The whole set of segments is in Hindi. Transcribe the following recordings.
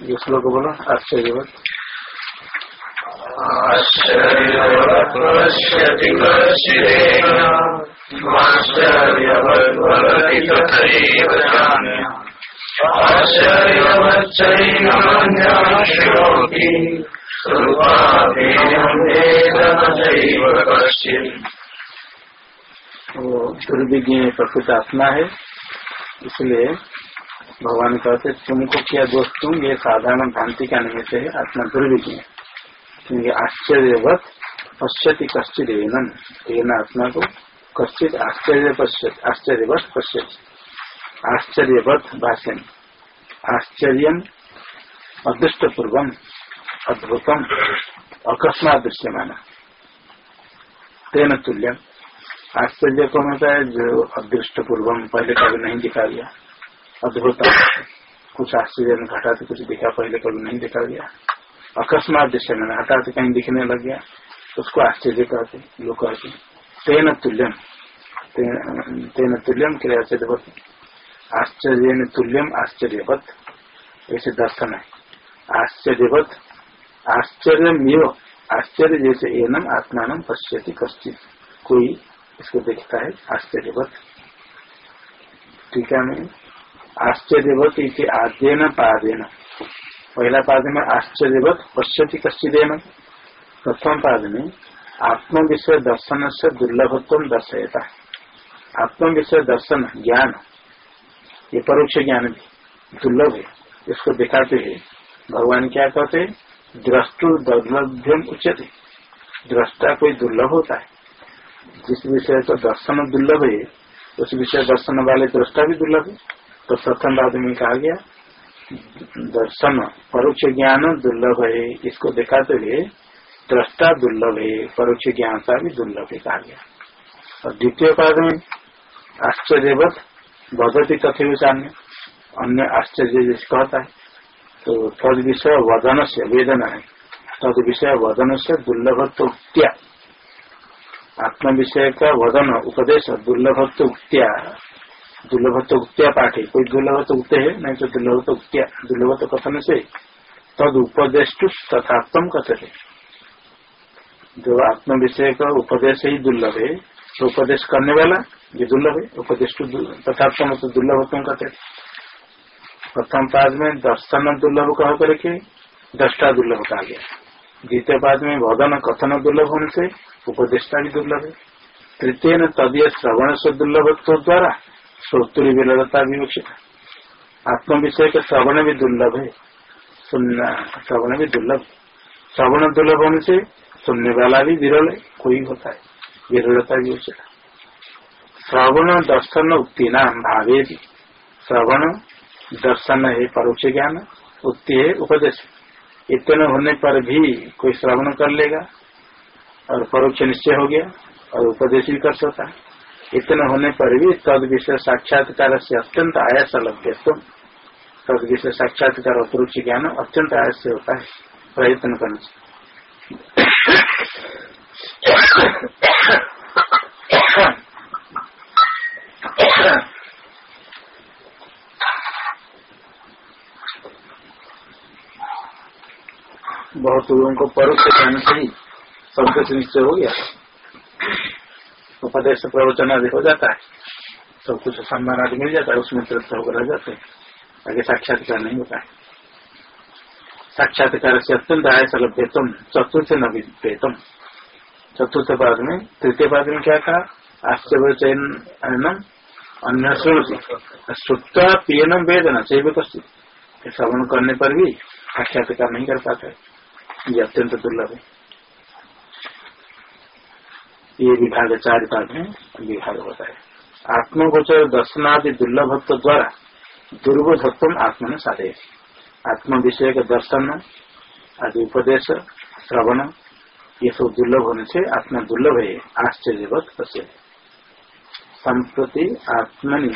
ये श्लोक बोलो कश्चित् वो दुर्विज्ञ प्रकृत आत्मा है इसलिए भगवान कहते तुमको क्या दोष? तुम ये साधारण भ्रांति का निमित्त है आत्मा दुर्विज्ञ क्योंकि आश्चर्यवत, पश्यति कश्चित एनम। एन आत्मा को कश्चित आश्चर्य पश्यत, आश्चर्यवत पश्यति। आश्चर्यवत भाषण आश्चर्य अदृष्ट पूर्वम अद्भुतम अकस्मात दृश्यमान तेन तुल्यम। आश्चर्य कौन होता है, जो अदृष्ट पूर्वम पहले कभी नहीं दिखा दिया। अद्भुत कुछ आश्चर्य में घटा तो कुछ दिखा, पहले कभी नहीं दिखा गया। अकस्मात दृश्य में हठात कहीं दिखने लग गया। उसको आश्चर्य कहते लोग कहते तेन तुल्यम। तेन तुल्यम आश्चर्य तुल्यम आश्चर्यवत। ऐसे दर्शन है। आश्चर्यवत आश्चर्य आश्चर्य जैसे एनम आत्मान पश्यति कश्चित। कोई इसको देखता है, आश्चर्यवत। टीका में आश्चर्यवत इसे आद्यन पादेन। पहला पाद में आश्चर्यवत, पश्यति कश्चिदेन। प्रथम पाद में आत्म विषय दर्शन से दुर्लभत्व दर्शयता। आत्म विषय दर्शन ज्ञान, ये परोक्ष ज्ञान भी, दुर्लभ है, इसको दिखाते हुए भगवान क्या कहते द्रष्टु दुर्लभ्यम उचित दृष्टा कोई दुर्लभ होता है। जिस विषय का दर्शन दुर्लभ है, उस विषय दर्शन वाले दृष्टा भी दुर्लभ है। तो प्रथम बाद में कहा गया दर्शन परोक्ष ज्ञान दुर्लभ है। इसको दिखाते हुए दृष्टा दुर्लभ है, परोक्ष ज्ञान का भी दुर्लभ है कहा गया। और द्वितीय पाद में आश्चर्यवत बदती तथे सामने, अन्य आश्चर्य जैसे कहता है तो तद विषय वदन से वेदना है। तद विषय वदन से दुर्लभत्व उक्त्या आत्म विषय का वदन, उपदेश दुर्लभत्व उक्त्या दुर्लभत्व उक्त्या पाठ है कोई दुर्लभत्व उगते है? नहीं तो दुर्लभत्व उक्त्या, दुर्लभत्व कथन से तद उपदेश तथात्म कथन जो आत्म विषय का उपदेश ही दुर्लभ है तो उपदेश करने वाला ये दुर्लभ है उपदेश तथात्म तो दुर्लभत्व कहते प्रथम पाद में दर्शन दुर्लभ कह करके दृष्टा दुर्लभ कहा गया। द्वितीय पाद में वदन कथन दुर्लभ होने से उपदेष्टा भी दुर्लभ है। तृतीय तदीय श्रवण से दुर्लभत्व द्वारा श्रोतुरी विलता विवक्षित आत्म विषय के श्रवण भी दुर्लभ है। सुनना, श्रवण भी दुर्लभ श्रवण दुर्लभ होने से सुनने वाला भी विरल कोई होता है। विरलता उचित श्रवण दर्शन उक्ति नाम भावे भी। श्रवण दर्शन है परोक्ष ज्ञान उत्ति है उपदेश। इतने होने पर भी कोई श्रवण कर लेगा और परोक्ष निश्चय हो गया और उपदेश भी कर सकता है। इतने होने पर भी तद विषय साक्षात्कार से अत्यंत आयास लभ्य तुम तद विषय साक्षात्कार अपरोक्ष ज्ञान अत्यंत आयास से होता है। प्रयत्न करने बहुत लोगों को परोक्ष ज्ञान से ही सबके निश्चय हो गया। उपदेश प्रवचन आदि हो जाता है सब कुछ सम्मान आदि मिल जाता है, उसमें तृप्त होकर रह जाते हैं। आगे साक्षात्कार नहीं होता है। साक्षात्कार से अत्यंत आय सलभ्यतम चतुर्थ न विपेतम चतुर्थ पाद में, तृतीय पाद में क्या कहा आश्चर्य चयन अन्य श्रुत्ता पियनम वेदना चैव कश्चित। श्रवण करने पर भी साक्षात्कार नहीं कर पाता। है ये अत्यंत दुर्लभ है। ये विभाग चार पाद में विभाग होता है। आत्मगोचर दर्शनादि दुर्लभत्व द्वारा दुर्बोधत्व आत्मा ने साधे। आत्म विषय का दर्शन, आदि उपदेश, श्रवण, ये सब दुर्लभ होने से आत्मा दुर्लभ है, आश्चर्यवत पश्य संप्रति आत्मनि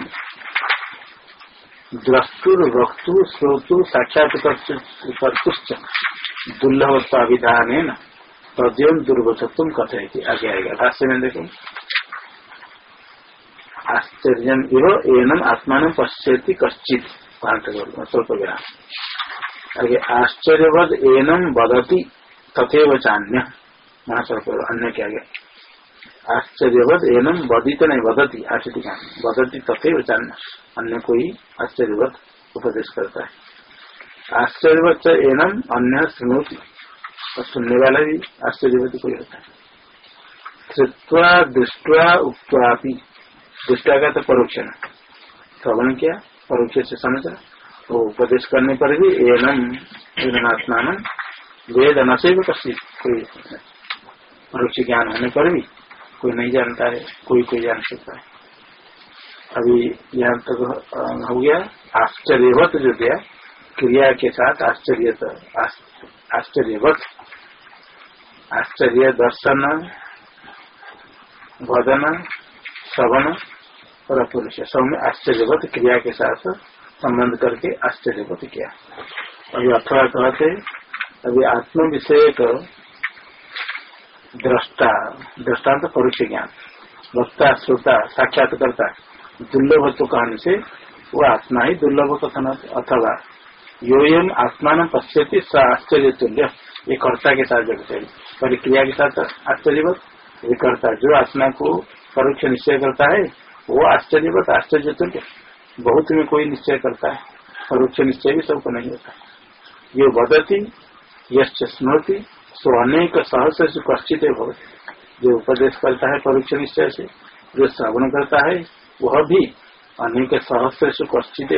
द्रष्टुर वक्तु श्रोतु साक्षात कर्तुश्च दुर्लभत्वाभिधान तद्यम दुर्बोधत्व कथयति आगे आएगा भाष्य में देखो आश्चर्य एनम आत्मान पश्यति कश्चित स्वल्प विराम आगे आश्चर्यवद एनम बदती तथेव चान्य महासर अन्य क्या गया आश्चर्यवद एनम बदित नहीं बदती आश्चर्य बदती तथेव चान्य अन्य कोई आश्चर्यवत उपदेश करता है आश्चर्यवत एनम अन्य सुनोती और सुनने वाला भी आश्चर्यवती कोई होता है श्रुवा दृष्टवा उक्वापी दृष्टा का तो परोक्षण श्रवण किया? परोक्ष से समझा तो उपदेश करने पर भी एनम वेदनात्मान वेद न से कोई परोक्ष ज्ञान होने पर भी कोई नहीं जानता है, कोई कोई जान सकता है। अभी यहाँ तक हो गया। आश्चर्यवत जो दिया, क्रिया के साथ आश्चर्य। आश्चर्यवत आश्चर्य, दर्शन वदन श्रवण और पुरुष सब में आश्चर्यवत क्रिया के साथ संबंध करके आश्चर्यवत किया? अभी अथवा कहते, अभी आत्म विषय दृष्टा दृष्टांत परोक्ष ज्ञान वक्ता, श्रोता साक्षात्कर्ता दुर्लभ तो कहने से वो आत्मा ही दुर्लभ कथन अथवा यो एम आत्मान पश्यति, स आश्चर्य तुल्य ये कर्ता के साथ जगते परिक्रिया के साथ आश्चर्यवत? ये करता जो आत्मा को परोक्ष निश्चय करता है, वो आश्चर्यवत आश्चर्य तुल्य बहुत में कोई निश्चय करता है। परोक्ष निश्चय भी सबको नहीं होता। ये बदती यश स्मृति, सो अनेक सहस से कश्चित भवती। जो उपदेश करता है परोक्ष निश्चय से, जो श्रवण करता है, वह भी अनेक सहस्र से कश्चित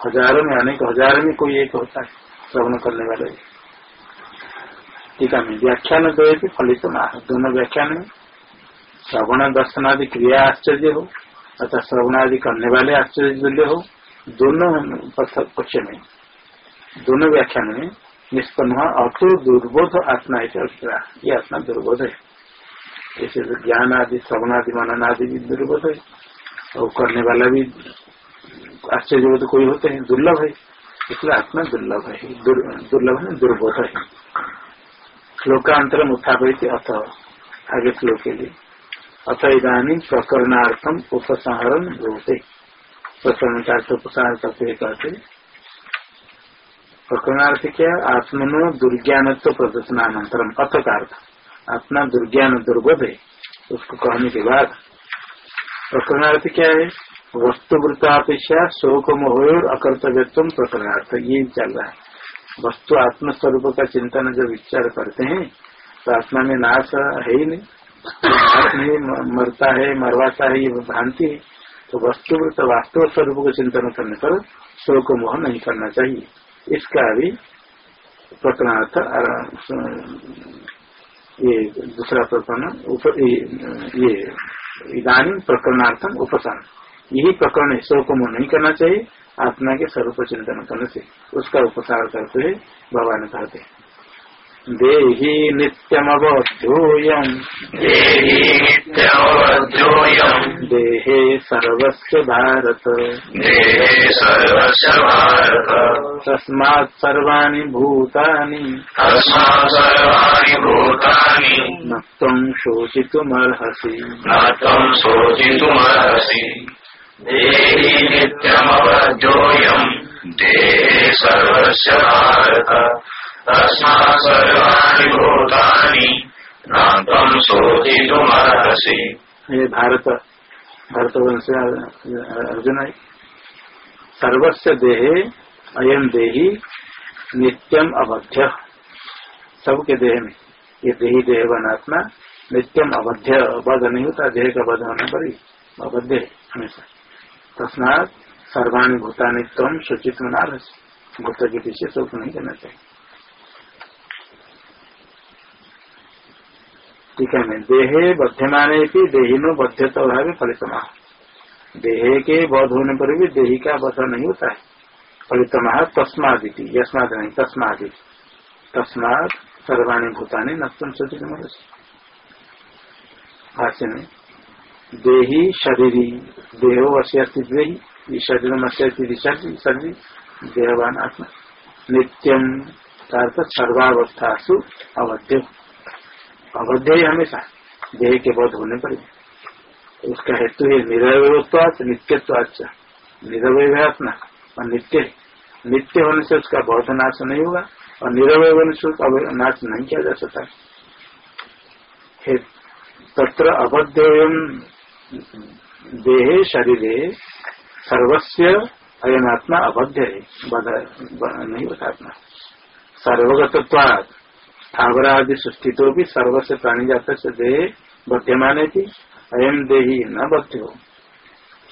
हज़ारों में अनेक हज़ारों में कोई एक होता है, श्रवण करने वाले। टीका में व्याख्यान दो फलित दोनों व्याख्यान में श्रवण, दर्शन आदि क्रिया आश्चर्य हो अर्थात श्रवण आदि करने वाले आश्चर्य हो। दोनों पक्ष में दोनों व्याख्यान में निष्पन्न अतो दुर्बोध आत्मा है ये आत्मा दुर्बोध है। तो ज्ञान आदि, श्रवण आदि, मनन आदि भी दुर्बोध है, और करने वाला भी आश्चर्य तो कोई होते हैं? दुर्लभ है। इसलिए आत्मा दुर्लभ है। दुर्लभ है दुर्बोध है। श्लोकांतर उत्थापित अथ आगे श्लोक के लिए। अथ इधानी प्रकरणार्थम उपसंहरण होते प्रकरण का उपसंहार करते कहते प्रकरणार्थ क्या? आत्मनो दुर्ज्ञानत्व प्रदर्शनानंतरम अथ का अर्थ? आत्मा दुर्ज्ञान दुर्बोध है। उसको कहने के बाद। प्रकरणार्थ क्या है? वस्तुवृत्तापेक्षा शोक मोहोर अकर्तव्यत्व प्रकरणार्थ ये चल रहा है। वस्तु आत्मस्वरूप का चिंतन जब विचार करते हैं तो आत्मा में नाश है ही नहीं। मरता है, मरवाता है, ये भ्रांति है। तो वस्तु तो वास्तव स्वरूप का चिंतन करने पर शोक मोह नहीं करना चाहिए। इसका भी प्रकरणार्थ ये दूसरा प्रकरण ये इधानी प्रकरणार्थम उपसान यही प्रकरण शोक मोह नहीं करना चाहिए। आत्मा के स्वरूप चिंतन करने से उसका उपसार करते हुए भगवान कहते हैं। देही नित्यमवध्योऽयम् देहे सर्वस्य भारत। देहे सर्वस्य भारत। तस्मात् सर्वाणि भूतानि। तस्मात् सर्वाणि भूतानि। न शोचितुमर्हसि। न शोचितुमर्हसि। देहि नित्यमवध्योऽयम् देहे सर्वस्य भारत तस्मात् सर्वाणि भूतानि न त्वम् ये भारत अर्जुन है सर्वस्व देहे अयम देही नित्यम अवध्य सबके देह में, ये देही देह वनात्मा नित्यम अवध्य वध नहीं होता, देह का वध होने पर ही अवध्य हमेशा। तस्मात सर्वाणी भूतानि तम सूचित मना भूत के पीछे शोक नहीं करना चाहिए। ठीक है, मैं देहे बध्यमाने भी देहिनो बध्यता भाव फलितमा देहे के बध होने पर भी देही का बध नहीं होता है। फलितमा तस्मादिति, यस्माद नहीं, तस्मादिति। तस्मात सर्वाणी भूतानि नस्तम सूचित भाष्य में देही, शरीरी, देहो देही. शरीर शरीर, देहवान आत्मा. नित्यम अर्थ सर्वावस्थासु अवध्य. अवध्य हमेशा. देह के बोध होने पर उसका हेतु है निरवयत्वाच, नित्यत्वाच. निरवय आत्मा, और नित्य नित्य होने से उसका बहुत नाश नहीं होगा, और निरवय होने से उसका नाश नहीं किया जा सकता. तत्र अबद्ध देहे शरीरे सर्वस्व अयनात्मा अबद्ध है। नहीं आत्मा सर्वगतत्वाद स्थावरादि सुस्थितो भी सर्वस्व प्राणी जात से देह बध्यमान थी अयम देही न बद्ध हो।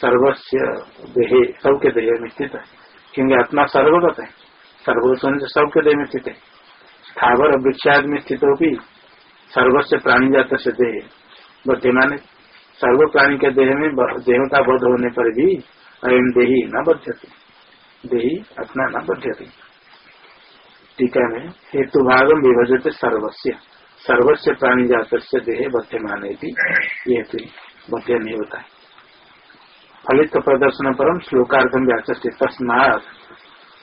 सर्वस्व देहे, सबके देह में स्थित है। क्योंकि आत्मा सर्वगत है। सर्वगत होने से सबके देह में स्थित है। स्थावर वृक्षाद में स्थित हो भी सर्वस्व प्राणी जात से देह बध्यमान सर्व प्राणी के देह में देह का बोध होने पर भी अयम देही न बध्यते। देही अपना न बध्यते। टीका में हेतु भागम विभजते सर्वस्व सर्वस्व प्राणी जात से देह बध्यमान ये बध्य नहीं होता। है फलित प्रदर्शन परम श्लोकार्थम व्याचस्ते। तस्मात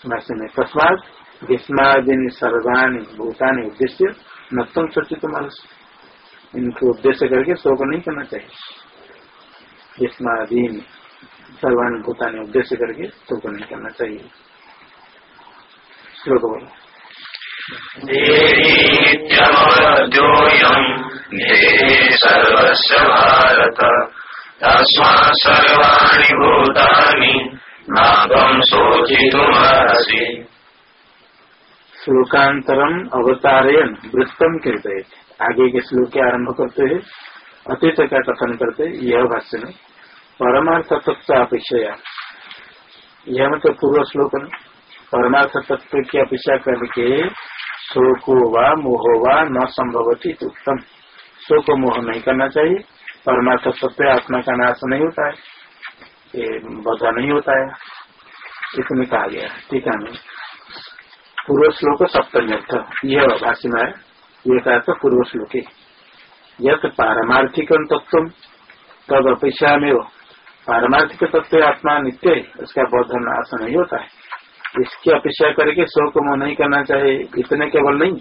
भाष्य में तस्मात भीष्मादि सर्वाणी भूतानी उद्देश्य न तुम सोचित इनको उद्देश्य करके शोक नहीं करना चाहिए। भीष्मादीन सर्वाणी भूतानी उद्देश्य करके शोक नहीं करना चाहिए। श्लोक बोलो। भारत तस्मात् सर्वाणि भूतानि नागम शोचितुमर्हसि श्लोकांतरम अवतारयन वृत्तम कहते आगे के श्लोक के आरंभ करते हैं। अतीत का कथन करते यह भाष्य में परमार्थ तत्व अपेक्षा यह मतलब पूर्व श्लोक में परमार्थ तत्व की अपेक्षा करके शोको व मोहो व न संभवती उत्तम शोक मोह नहीं करना चाहिए परमार्थ सत्य आत्मा का नाश नहीं होता है, ये बधा नहीं होता है। इसमें कहा गया ठीक है पूर्व श्लोक सप्तम अर्थ यह भाषण है ये कहा था पूर्व श्लोक यह पारमार्थिक तत्व तब अपेक्षा में पारमार्थिक तत्व आत्मा नित्य है उसका बौद्ध नाश नहीं होता है। इसकी अपेक्षा करके शोक मोह नहीं करना चाहिए, इतने केवल नहीं।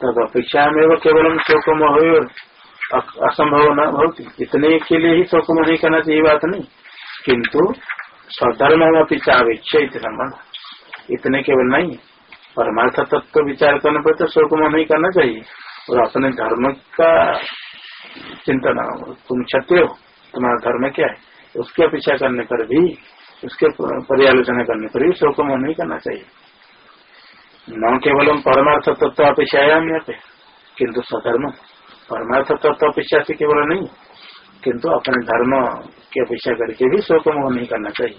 तब अपेक्षा में वो केवल शोक मोह असंभव न होती इतने के लिए ही शोक मोह नहीं करना चाहिए बात नहीं। किंतु स्वधर्म अपेक्षा संबंध इतने केवल नहीं। परमार्थ तत्व विचार करने पर तो शोक मोह नहीं करना चाहिए। और अपने धर्म का चिंतन तुम क्षत्रिय हो, तुम्हारा धर्म क्या है? उसकी अपेक्षा करने पर भी, उसके पर्यालोचना करने पर भी शोक नहीं करना चाहिए। न केवल हम परमार्थ तत्व अपेक्षायाम किंतु स्वधर्म। परमार्थ तत्व अपेक्षा से केवल नहीं, किंतु अपने धर्म की अपेक्षा करके भी शोक मोह नहीं करना चाहिए।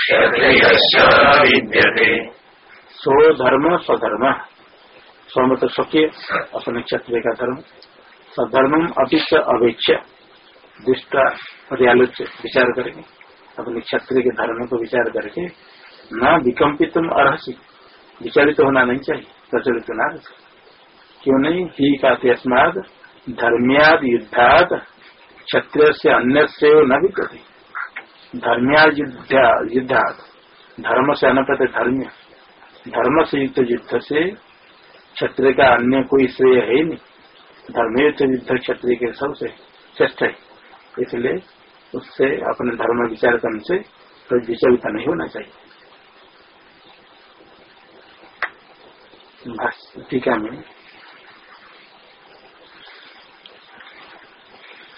नाविकम्पितुमर्हसि विद्यते स्वधर्म स्वधर्म। स्वमत स्वकीय अपने क्षत्रिय का धर्म। सधर्मम अपिच अवेक्ष दुष्टा पर्यालोच्य विचार करके। अपने क्षत्रिय के धर्म को विचार करके न विकम्पित अर्सी विचारित होना नहीं चाहिए, प्रचलित ना क्यों नहीं? ही का अस्माद धर्मियाद युद्धाद क्षत्रिय से अन्य से न विकते। धर्मियाद युद्धा धर्म से अनपत धर्म धर्म से युक्त युद्ध से क्षत्रिय का अन्य कोई श्रेय है नहीं। धर्मयुक्त युद्ध क्षत्रिय के सबसे श्रेष्ठ है। इसलिए उससे अपने धर्म विचार करने से कोई विचलित नहीं होना चाहिए। टीका में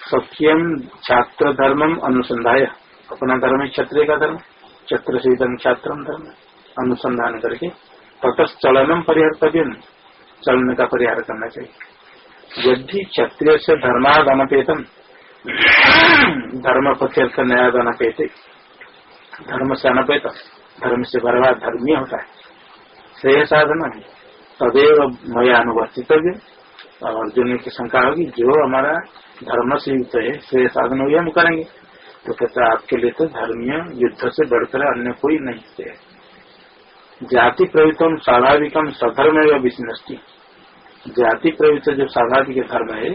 सख्यम छात्र धर्मम अनुसंधाय। अपना धर्म है, क्षत्रिय का धर्म क्षत्र से धर्म छात्र धर्म अनुसंधान करके ततच चलनम परिहर्तव्य, चलन का परिहार करना चाहिए। यदि क्षत्रिय से धर्माद अनपेतम धर्म प्रत्यर्थ न्याय अनपेते धर्म से अनपेत, धर्म से बर्बाद धर्मीय होता है, श्रेय साधन है, तदेव मया अनुवर्तितव्य। अर्जुन की शंका होगी, जो हमारा धर्म से युक्त है, श्रेय साधन हो हम करेंगे? तो कहते आपके लिए तो धर्मीय युद्ध से बढ़कर अन्य कोई नहीं है जाति प्रवृत्त स्वाभाविकम सधर्म एवं जाति प्रवृत्त जो स्वाभाविक धर्म है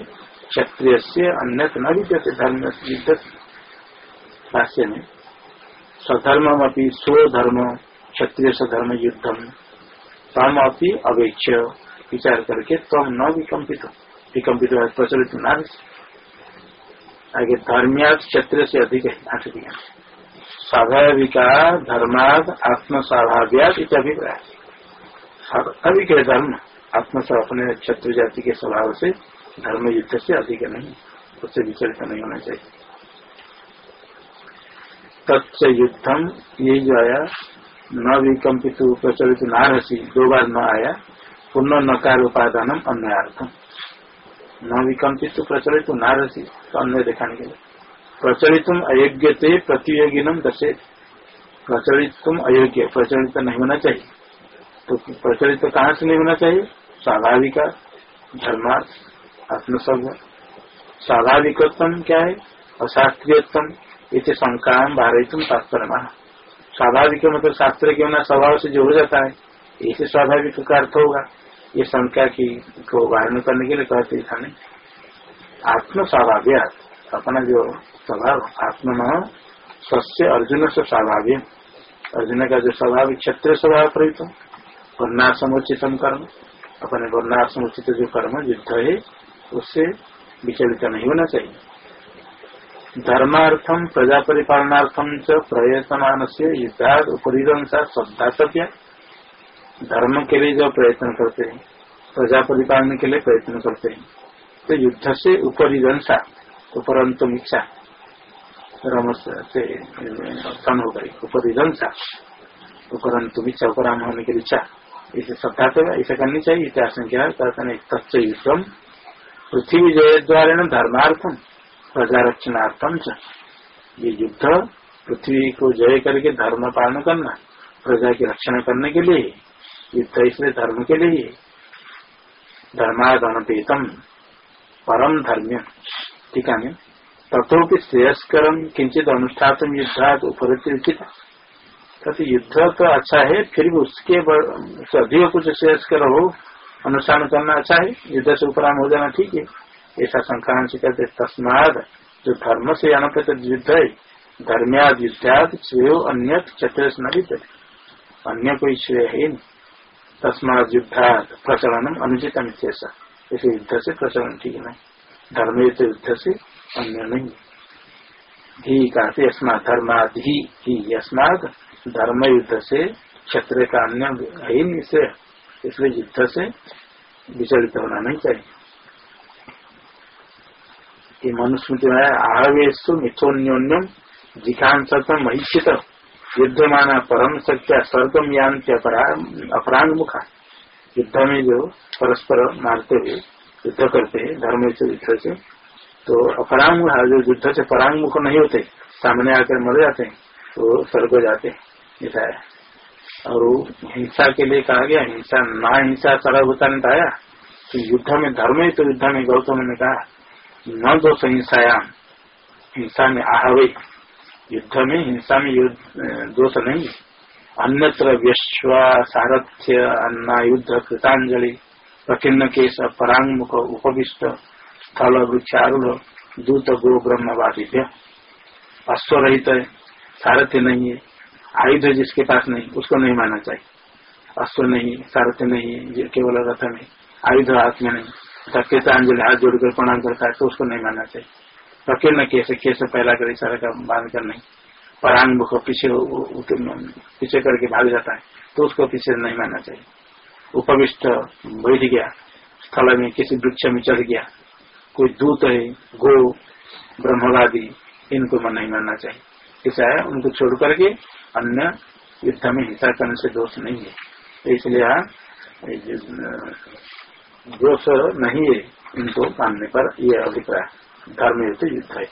क्षत्रिय से अन्य न विद्यते धर्म भाष्य में। स्वधर्म अपनी स्वधर्म क्षत्रिय स्वधर्म युद्धम तम अपनी अवेक्ष विचार करके तम न विकम्पित विकम्पित प्रचलित नार आगे धर्मिया क्षेत्र से अधिक है आठ दिया स्वाभाविका धर्माद आत्म स्वाभाव्याद अभिप्राय। स्वाभाविक है धर्म आत्म अपने क्षत्रिय जाति के स्वभाव से, धर्म युद्ध से अधिक नहीं, उससे विचलित नहीं होना चाहिए। तत्व युद्धम ये जो आया, न विकम्पित प्रचलित नारसी, दो बार न आया, पुनः नकार उपादान अन्यार्थम न विकम्पित प्रचलित नारसी तो अन्य दिखाने के लिए। प्रचलित अयोग्य थे प्रतियोगी नम दशे। प्रचलित अयोग्य, प्रचलित नहीं होना चाहिए। तो प्रचलित कहाँ से नहीं होना चाहिए? स्वाभाविक, धर्मार्थ आत्मसभ स्वाभाविकोत्तम क्या है? अशास्त्रीयोत्तम इसे शंका भारत शास्त्र स्वाभाविक मतलब शास्त्र के होना स्वभाव से जो हो जाता है, इसे स्वाभाविक का अर्थ होगा। ये शंका की को वारण करने के लिए कहते था नहीं आत्म स्वाभाव्य अपना जो स्वभाव आत्म स्वस्थ अर्जुन से स्वाभाव्य अर्जुन का जो स्वभाव, क्षत्रिय स्वभाव प्रयुक्त वर्णा समुचितम कर्म, अपने वर्णा समुचित जो कर्म, युद्ध है, उससे विचलित नहीं होना चाहिए। धर्मार्थम प्रजा परिपालनार्थम च प्रयत्न से युद्धाद उपरिदंसा श्रद्धा धर्म के लिए जो प्रयत्न करते हैं, प्रजा परिपालन के लिए प्रयत्न करते हैं तो युद्ध से उपरिदंसा उपरंतम इच्छा रमस से, उत्पन्न हो गई उपरिदंसा उपरंतु इच्छा उपराम होने की इच्छा, इसे श्रद्धा से ऐसा करनी चाहिए इतिहास कहते युद्धम, पृथ्वी जय द्वारा धर्मार्थम प्रजा रक्षणार्थम च। ये युद्ध पृथ्वी को जय करके धर्म पालन करना, प्रजा की रक्षण करने के लिए युद्ध इसलिए धर्म के लिए। धर्मादनपेतम परम धर्म ठीक है तथोपि श्रेयस्करम किंचित अनुष्ठातम युद्धात उपरित तो युद्ध तो अच्छा है, फिर भी उसके अधिक कुछ श्रेयस्कर हो, अनुष्ठान करना अच्छा है। युद्ध से उपराम हो जाना ठीक है। ऐसा संक्रांत से कहते तस्माद जो धर्म से अनपित युद्ध है, धर्म्याद युद्धाद श्रेय अन्य चतुर न अन्य कोई श्रेय है नहीं। तस्माद युद्धात प्रचलन अनुचित ऐसा इसे युद्ध से प्रचलन ठीक नहीं धर्म युद्ध से अन्य नहीं धी का अस्मात धर्माधि ही अस्मात धर्म युद्ध से क्षेत्र का अन्य से। इसलिए युद्ध से विचलित होना नहीं चाहिए। मनुस्मृति में आवेश मिथोन्योन्यम जिखांसत महिषित। युद्धमान परम सत्या स्वर्गम यान्ति अपरांग मुखा युद्ध में जो परस्पर मारते हुए युद्ध करते हैं, धर्म से युद्ध से तो अपरांग जो युद्ध से परांग मुख नहीं होते, सामने आकर मर जाते हैं तो स्वर्ग जाते हैं और हिंसा के लिए कहा गया, हिंसा, ना हिंसा सरल होता नहीं आया तो युद्ध में धर्म है तो युद्ध में गौतम ने कहा, न दोष हिंसायाम हिंसा में आहवे युद्ध में हिंसा में दोष नहीं। अन्यत्र व्यश्व, सारथ्य, अन्ना, युद्ध, कृतांजलि प्रकीर्ण केश परांगमुख उपविष्ट, स्थल, वृक्षारूढ़, दूत, गो ब्रह्मवादित्य अश्व रहित है, सारथ्य नहीं है। आयुध जिसके पास नहीं, उसको नहीं मानना चाहिए। अश्व नहीं सारथ्य नहीं है केवल रथ में आयुध हाथ में नहीं कृतांजलि हाथ जोड़कर प्रणाम करता है तो उसको नहीं मानना चाहिए। प्रकीर्ण कैसे कैसे पहला कर इशारा का बाँध कर नहीं परांग मुख पीछे पीछे करके भाग जाता है तो उसको पीछे नहीं मानना चाहिए। उपविष्ट बैठ गया, स्थल में किसी वृक्ष में चढ़ गया, कोई दूत है, गो, ब्रह्मवादी, इनको मन नहीं मानना चाहिए। ऐसा है उनको छोड़ करके अन्य युद्ध में हिंसा करने से दोष नहीं है। तो इसलिए दोष नहीं है, इनको मानने पर यह अभिप्राय। धर्म युद्ध। युद्ध है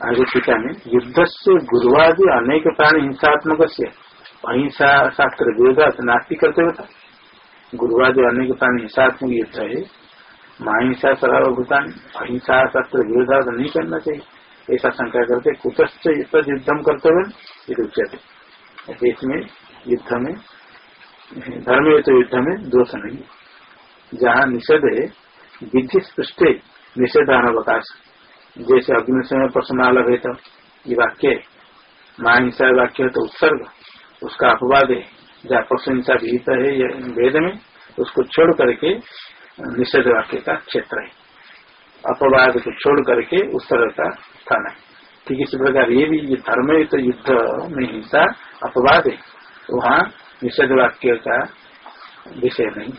आगे टीका में युद्ध से गुरुवादी अनेक प्राण हिंसात्मक से अहिंसा शास्त्र विरोधात नास्ती करते हुए गुरुवादी अनेक प्राणी हिंसात्मक युद्ध है। महिंसा सर्वभूतान अहिंसा शास्त्र विरोधात नहीं करना चाहिए। ऐसा शंका करते, कुतश्च युद्धम करते हुए उच्चते इसमें युद्ध में धर्म युद्ध युद्ध में दोष नहीं। जहाँ निषेध है, विधि स्पृष्ट निषेधान अवकाश। जैसे अग्नि समय प्रश्नाल है तो ये वाक्य माँ हिंसा वाक्य तो उत्सर्ग, उसका अपवाद है। जहाँ पशु हिंसा विहित है वेद में, उसको छोड़ करके निषेध वाक्य का क्षेत्र है। अपवाद को छोड़ करके उत्सर्ग का स्थान है। ठीक इसी प्रकार ये भी, ये धर्म है तो युद्ध में हिंसा, अपवाद है। वहाँ निषेध वाक्य का विषय नहीं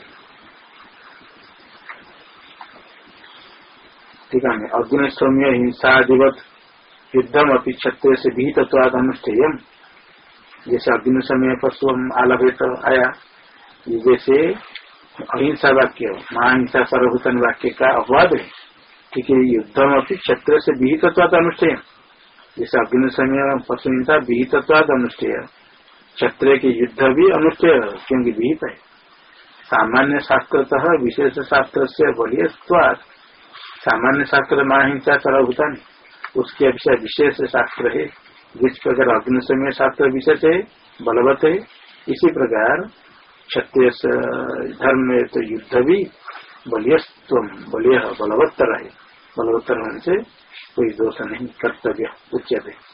ठीक है अग्नि सौम्य हिंसादिवत युद्धम अपनी क्षत्रिय से भी तत्वाद अनुष्ठेय जैसे अग्नि समय पशु आलभेत आया जैसे अहिंसा वाक्य महाहिंसा सर्वभूतन वाक्य का अपवाद। है ठीक है युद्धम अपनी क्षत्रिय से तत्वाद अनुष्ठेय जैसे अग्नि समय पशु हिंसा विहितत्वाद अनुष्ठेय क्षत्रिय के युद्ध भी अनुष्ठेय क्योंकि विहित है सामान्य शास्त्रतः विशेष शास्त्र से बलियवाद सामान्य शास्त्र महाहिंसा सर्वभूतान उसके अपेक्षा विशेष शास्त्र है। जिस प्रकार अग्नि समय शास्त्र विशेष है, बलवत है, इसी प्रकार क्षत्रिय धर्म में तो युद्ध भी बलियस्व बलिय बलवत्तर है। बलवत्तर होने से कोई दोष नहीं, कर्तव्य उच्यते।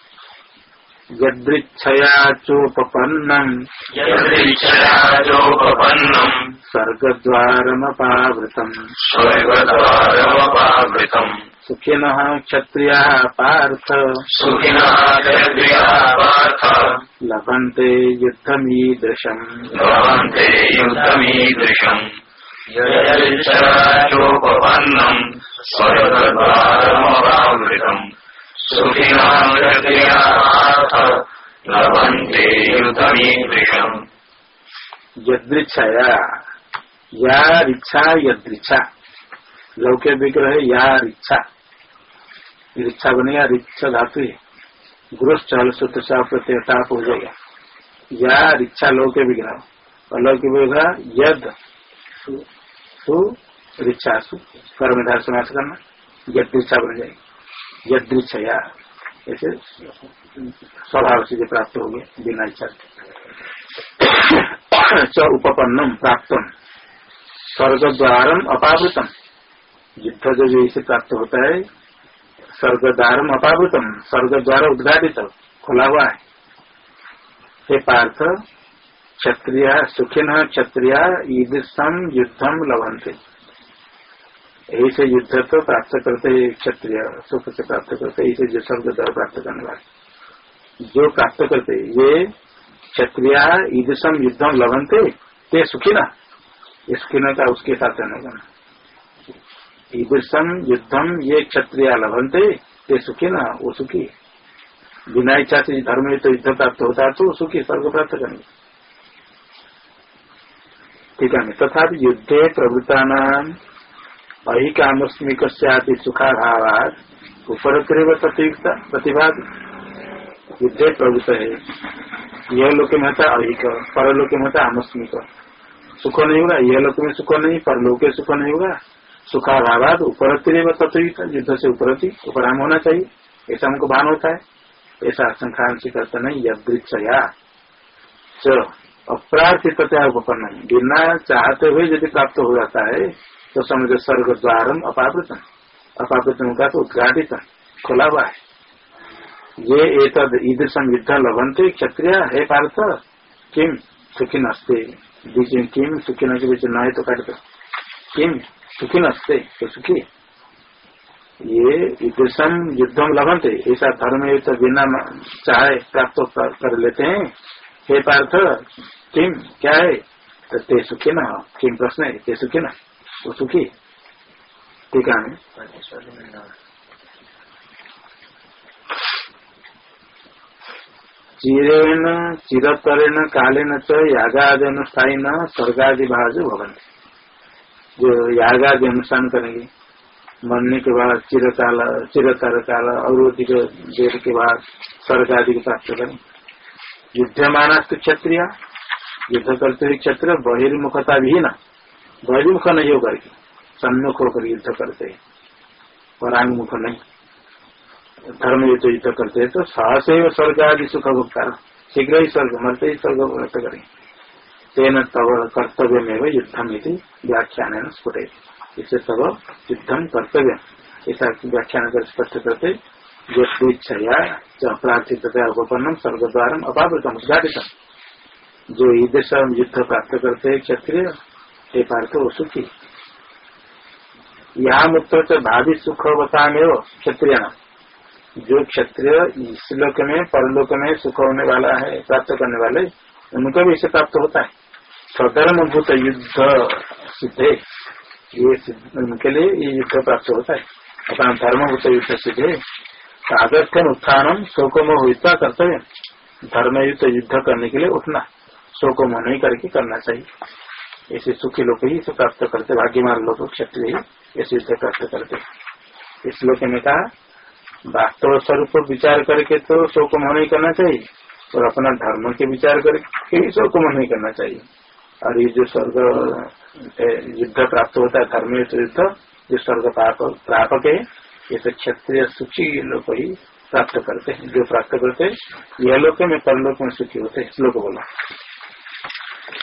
यदृच्छया चोपन्नम यदृच्छयाचोपपन्नम्। सर्गद्वारमपावृतम स्वर्गद्वारमपावृतम्। सुखिन क्षत्रिया पार्थ। सुखिनः क्षत्रियाः पार्थ। लभन्ते युद्धमीदृशम्। भवन्ते युद्धमीदृशम्। यदृच्छयाचोपपन्नम्। स्वर्गद्वारमपावृतम्। यदृच्छया। या रिच्छा यदृच्छा। लौके विग्रह या रिच्छा रिच्छा बनेगा रिच्छा धातु है। गुरुश्चल सूत्र सा प्रत्ययताप हो जाएगा। या रिच्छा लौके विग्रह। और लौक्य विग्रह यद। सु- रिच्छा सु करना। यदृच्छा बन जाएगी। यदृच्छया ऐसे स्वभाव से प्राप्त हो गए बिना इच्छा च उपपन्नम प्राप्तम। स्वर्ग द्वारम अपावृतम। युद्ध जो जो इसे प्राप्त होता है स्वर्ग द्वारम अपावृतम। स्वर्ग द्वार उद्घाटित, खुला हुआ है। हे पार्थ, क्षत्रिय सुखिन क्षत्रिय ईदृशम युद्धम लभंते ऐसे युद्ध तो प्राप्त करते क्षत्रिय, सुख से प्राप्त करते ऐसे जो स्वर्ग द्वार प्राप्त करने वाले। जो प्राप्त करते ये क्षत्रिय, ईदृशम युद्धम लभंते ते सुखी ना। सुखी का उसके साथ रहने का ईदृशम युद्धम, ये क्षत्रिय लभंते ते सुखी ना, वो सुखी। बिना इच्छा से धर्म में तो युद्ध प्राप्त होता है तो सुखी, स्वर्ग प्राप्त करेंगे ठीक है तथा युद्धे प्रवृत्ता अहिकामस्मिक सुखाभावाद उपरतिरिव प्रतियुक्ता प्रतिभाग युद्धे प्रवृत्त है। यह लोक में होता अहिक, परलोक में होता आमस्मिक सुख नहीं होगा यह लोक में सुख नहीं, परलोक में सुख नहीं होगा सुखाभावाद उपरतिरिव तत्वयुक्त युद्ध से उपरति, उपराम होना चाहिए। ऐसा हमको भान होता है। ऐसा संख्यांशी करता नहीं यदृक्षया च अप्रार्थितता उपपन्न बिना चाहते हुए यदि प्राप्त हो जाता है तो समझो स्वर्ग द्वारम अपावृतम अपावृतम का तो उद्घाटित खुला हुआ है ये एतद ईदृशम युद्ध लभंते क्षत्रिय है पार्थ किम सुखी नस्ते बीच में किम सुखी न बीच न तो काट किम सुखी नस्ते तो सुखी ये ईदृशम युद्धम लभंते ऐसा धर्म युद्ध बिना चाहे प्राप्त कर लेते हैं हे पार्थ किम क्या है तो ते सुखी न किम प्रश्न है ते सुखी न वो सुखी ठीक है चिरेण चिरतरेण, कालेन च यागादि अनुष्ठाई न स्वर्गादि भाज भवन जो यागादि अनुष्ठान करेंगे, मरने के बाद चिरकाल चिरतर काल अवरोधिक देर के बाद स्वर्ग आदि को प्राप्त करें युद्धमान क्षत्रिय, युद्ध करते हुए क्षत्रिय, बहिर्मुखता भी न बहिर्मुख नहीं होकर के सम्मुख होकर युद्ध करते। परांगमुख नहीं। धर्म युद्ध युद्ध करते हैं तो सहस स्वर्ग आदि सुख भोक्ता शीघ्र ही स्वर्ग, मरते ही स्वर्ग व्रत करेंगे तेन तब कर्तव्य में युद्धम यदि व्याख्यान स्फुटे इससे तब युद्धम कर्तव्य ऐसा व्याख्यान कर स्पष्ट करते, जो स्वेच्छया प्रार्थित उपपन्नम स्वर्ग द्वारा अपावृतम उद्घाटित जो ईदेश युद्ध प्राप्त करते हैं क्षत्रिय हे पार्थ वो सुखी यहाँ मुक्त भावी सुख अवस्था में हो क्षत्रिय जो क्षत्रिय इस लोक में परलोक में सुख होने वाला है प्राप्त करने वाले उनको भी इसे प्राप्त होता है स्वधर्म भूत युद्ध सिद्धे ये उनके लिए ये युद्ध प्राप्त होता है अपना धर्मभूत युद्ध सिद्धे सागर्थन उत्थान शोकमोह युद्ध कर्तव्य धर्मयुक्त युद्ध करने के लिए उठना शोकमोह नहीं करके करना चाहिए ऐसे सुखी लोग ही इसे प्राप्त करते भाग्यमान लोग क्षत्रिय ही ऐसे युद्ध प्राप्त करते। इस लोक में कहा, वास्तव स्वरूप विचार करके तो शोकमोह नहीं करना चाहिए, और अपना धर्म के विचार करके ही शोकमोह नहीं करना चाहिए। और ये जो स्वर्ग युद्ध प्राप्त होता है धर्म युद्ध, जो स्वर्ग प्रापक है, ये तो क्षत्रिय सुखी लोग ही प्राप्त करते हैं, जो प्राप्त करते हैं, यह लोग में, परलोक में सुखी होते हैं, श्लोक बोला।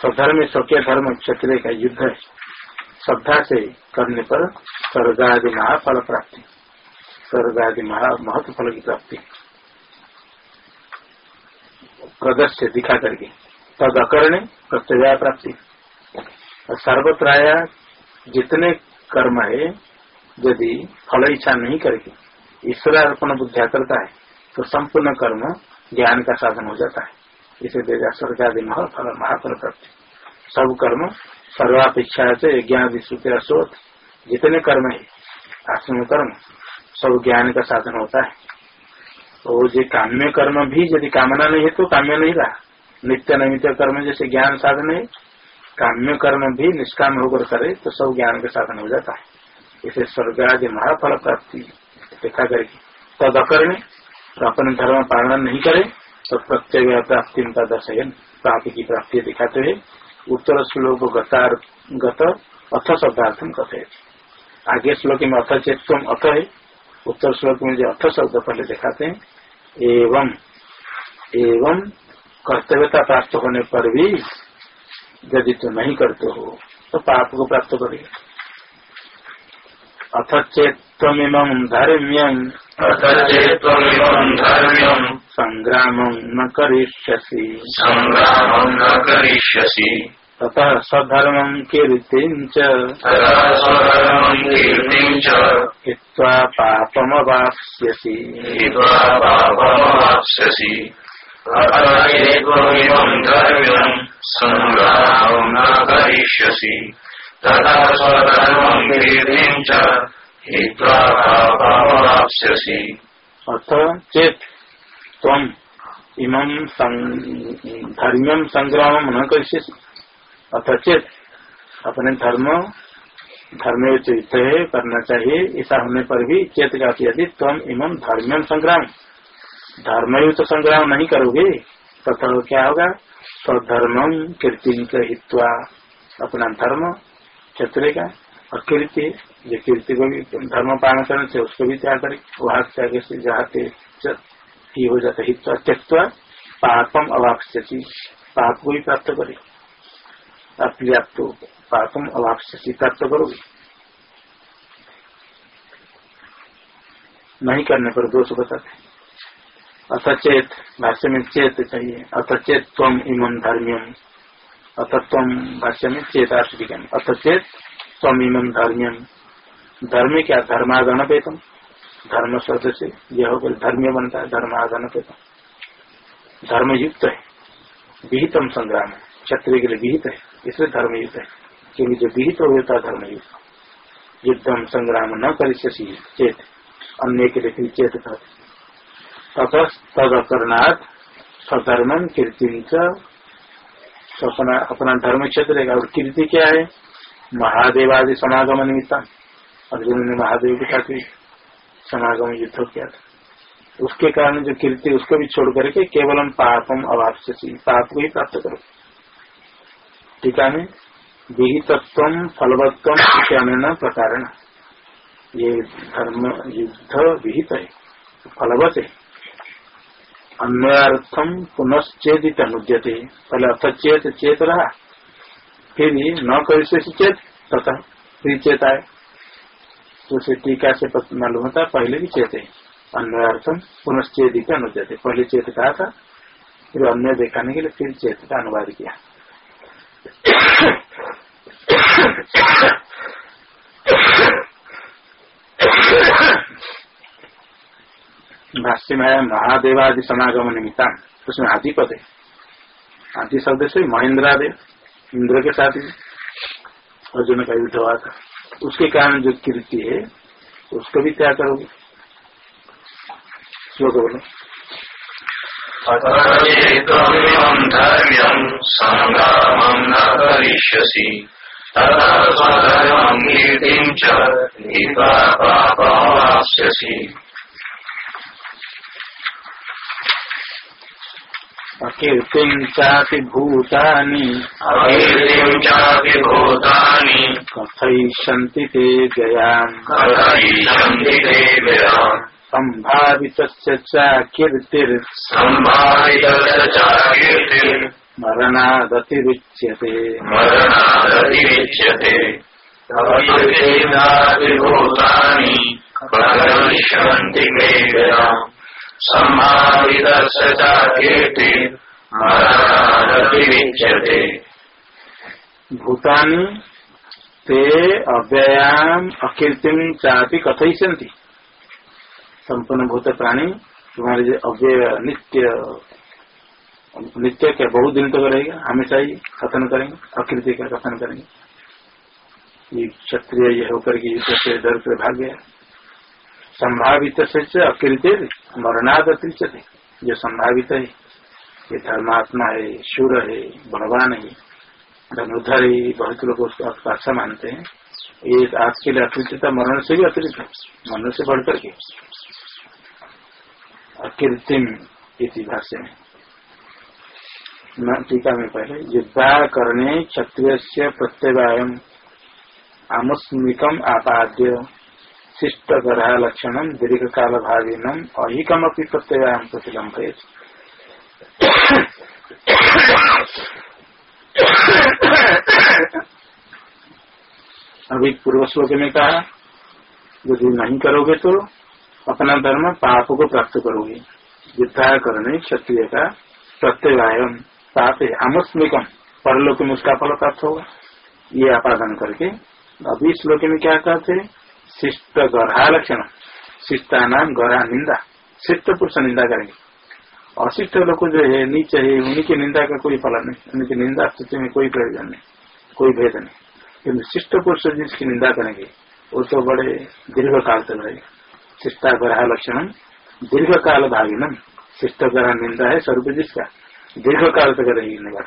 सधर्म स्वकीय धर्म क्षत्रिय का युद्ध। है श्रद्धा से करने पर स्वर्गादि महाफल प्राप्ति स्वर्गादि महा महत्व फल की प्राप्ति। प्रदर्श दिखा करके। तद अकरण कर्तव्य प्राप्ति। सर्वत्राया जितने कर्म है, यदि फल इच्छा नहीं करके ईश्वर अर्पण बुद्धिया करता है तो संपूर्ण कर्म ज्ञान का साधन हो जाता है। इसे देगा स्वर्ग आदि महाफल महाफल प्राप्ति सब कर्म, सर्वापेक्षा से ज्ञान विश्व स्रोत जितने कर्म है, आश्रम कर्म, सब ज्ञान का साधन होता है। और जो काम्य कर्म भी यदि कामना नहीं है तो काम्य नहीं रहा। नित्य नैमित कर्म जैसे ज्ञान साधन है, काम्य कर्म भी निष्काम होकर करे तो सब ज्ञान का साधन हो जाता है। इसे स्वर्ग आदि महाफल प्राप्ति देखा करेगी। तद अकरणे तो अपने धर्म पालन नहीं करे तो प्रत्यय प्राप्ति दर्शयन प्राप्ति की प्राप्ति दिखाते हुए उत्तर श्लोक गतार गत अथ शब्दार्थम कथे आगे श्लोक में अथ चेत अथ है। उत्तर श्लोक में जो अथ शब्द पहले दिखाते हैं, एवं एवं कर्तव्यता प्राप्त होने पर भी यदि तो नहीं करते हो तो पाप को प्राप्त करेगा अथ चेत्तमिमं धर्म्यम् धर्म्यम् सङ्ग्रामं न करिष्यसि। सङ्ग्रामं न करिष्यसि। ततः स्वधर्मं कीर्तिम् च। तदा स्वधर्मं कीर्तिं च। हित्वा पापमवाप्स्यसि। पापमवाप्स्यसि। अथ धर्म्यम् न करिष्यसि। तदा स्वधर्मं कीर्तिं च। अथ चेत तम इमं धर्म्यम संग्राम न करिष्यसि। अथ चेत अपने धर्म धर्म युक्त करना चाहिए ऐसा होने पर भी चेत का यदि तम इम धर्म्यम संग्राम। धर्मयुक्त संग्राम नहीं करोगे तथा तो क्या होगा? स्वधर्मम कीर्ति हित्वा अपना धर्म क्षत्रिय का और कीर्ति जो कीर्ति को भी धर्म पालन करने से उसको भी त्याग करे। वहाँ त्याग से जाते ही हो जाता हित त्यक्वा पापम अवापस्यति पाप को भी प्राप्त करे। अपर्याप्त पापम अवापस्यति प्राप्त करोगे। नहीं करने पर दोष बताते अथचेत भाष्य में चेत चाहिए। अथ चेत तम इमन धर्म्यम अथ तम भाष्य में चेतार्थिक अथ चेत तम इमन धर्म्यम धर्म क्या धर्मागण पेतम धर्म शब्द से यह धर्म बनता है धर्मागण पेतम धर्मयुक्त है, विहितम संग्राम है, क्षत्रिय के लिए विहित है, इसलिए धर्मयुक्त है। क्योंकि जो विहित हो होता है धर्म युद्धम संग्राम न कर चेत अन्य के लिए चेत तथा तद स्वधर्म कीर्ति अपना धर्म क्षेत्र रहेगा। और कीर्ति क्या है? महादेवादि समागम निमित्ता अर्जुन ने महादेव के साथ भी समागम युद्ध किया था। उसके कारण जो कीर्ति, उसको भी छोड़ करके केवलम पापम अवापसी पाप को ही प्राप्त करो। टीका में विहितत्व फलवत्व अन्य प्रकार ये धर्म, युद्ध विहित है, फलवत है। अन्वयार्थम पुनश्चेदित अनुद्यते पहले अर्थ चेत रहा फिर न कर चेत तथा फिर चेत आए तो उसे टीका से मालूम होता, पहले भी चेत है। अन्वयार्थम पुनश्चेदित अनुद्यते पहले चेत कहा था, फिर अन्य दिखाने के लिए फिर चेत का अनुवाद किया। भाष्य में है महादेवादि समागम निमित्ता, उसमें आदि पद है। आदि शब्द से महेंद्रादेव, इंद्र के साथ ही, अर्जुन का युद्ध हुआ था। उसके कारण जो कीर्ति है उसको भी त्याग करोगे श्लोक बोलो। धर्म्यम अकीर्तिं चापि भूतानि अकीर्तिं चापि भूतानि कथयिष्यन्ति ते जयाम् कथयिष्यन्ति ते व्ययाम् सम्भावितस्य च कीर्तिर् सम्भावितस्य च कीर्तिर् मरणादतिरिच्यते मरणादतिरिच्यते अकीर्तिं भूतानि कथयिष्यन्ति ते भूतानि, ते अव्ययाम अकीर्तिम चापि कथयिष्यन्ति। संपूर्ण भूत प्राणी तुम्हारे जो अव्यय, नित्य नित्य क्या बहुत दिन तक रहेगा, हमेशा ही कथन करेंगे अकृति का कथन करेंगे। ये क्षत्रिय ये होकर के से डर से भाग गया। संभावित से अकृत्य मरणाद अतिरिक्त जो संभावित है। ये धर्मात्मा है, शूर है भगवान है धनुधर है, बहुत लोग उसको अच्छा मानते हैं। ये आज के लिए अकृत्यता मरण से भी अतिरिक्त मरण से बढ़ करके अकृत्रिम इति भाष्य में। टीका में पहले, युद्धा करने क्षत्रिय प्रत्यवायम आमुस्मिकम आपाद्य। शिष्ट ग्रह लक्षण दीर्घ काल भावीनम अहिकम अपनी प्रत्यवायम प्रतिलंब अभी पूर्व श्लोक में कहा, यदि नहीं करोगे तो अपना धर्म पाप को प्राप्त करोगे। युद्धा करने क्षत्रिय का प्रत्यवायम पाप है आमुस्मिकम परलोक में उसका फल प्राप्त होगा। ये आपादन करके अभी श्लोक में क्या कहते शिष्ट गढ़ा लक्षण. शिष्टा नाम गढ़ा निंदा. शिष्ट पुरुष निंदा करेंगे. अशिष्ट लोग जो है, नीचे है उनकी निंदा का कोई फल नहीं. उनकी निंदा स्थिति में कोई प्रयोजन नहीं. कोई भेद नहीं. किन्तु शिष्ट पुरुष जिसकी निंदा करेंगे, वो तो बड़े दीर्घ काल तक रहेगा. शिष्टा ग्रह लक्षण दीर्घ काल भागिनम. शिष्ट ग्रह निंदा है स्वरूप जिसका. दीर्घ काल तक रहेगी निंदा.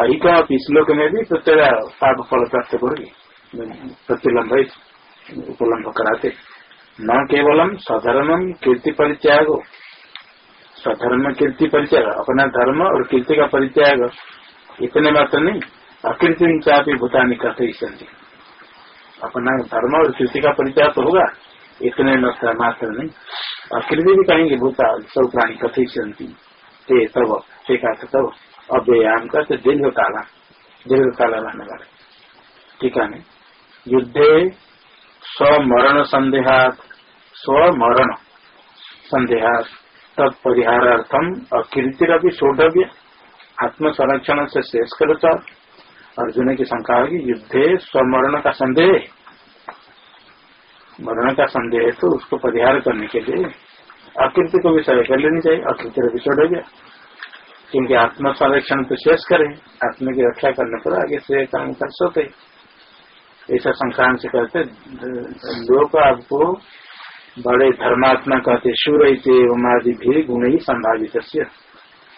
अहिका श्लोक में भी प्रत्येक पाप फल प्राप्त करोगे. प्रतिलंब उपलम्ब कराते। न केवलम सधर्मम कीर्ति परित्याग। सधर्म कीर्ति परित्याग, अपना धर्म और कीर्ति का परित्याग इतने मात्र नहीं, अकीर्ति चापी भूतानी कहते ही अपना धर्म और कीर्ति का परित्याग तो होगा, इतने मात्र नहीं। अकृति भी कहेंगे, भूता, सब प्राणी कथई ते तब ते का तब अव्ययाम का दीर्घ काला दीर्घ काला रहने वाले। ठीक है युद्धे स्वमरण संदेहात स्वमरण संदेहात तत्परिहारार्थम अकीर्तिरपि शोधव्य आत्म संरक्षण से शेष करता। अर्जुन की शंका होगी युद्धे स्वमरण का संदेह मरण का संदेह तो उसको परिहार करने के लिए अकृत्य को भी सही कर लेनी चाहिए अकृत्य विषय हो गया क्योंकि आत्म संरक्षण तो शेष करे, आत्मा की रक्षा करने पर आगे से काम कर सकते ऐसा संक्रांत से कहते लोग आपको बड़े धर्मात्मा कहते, शूर उमादि भी गुण ही संभावित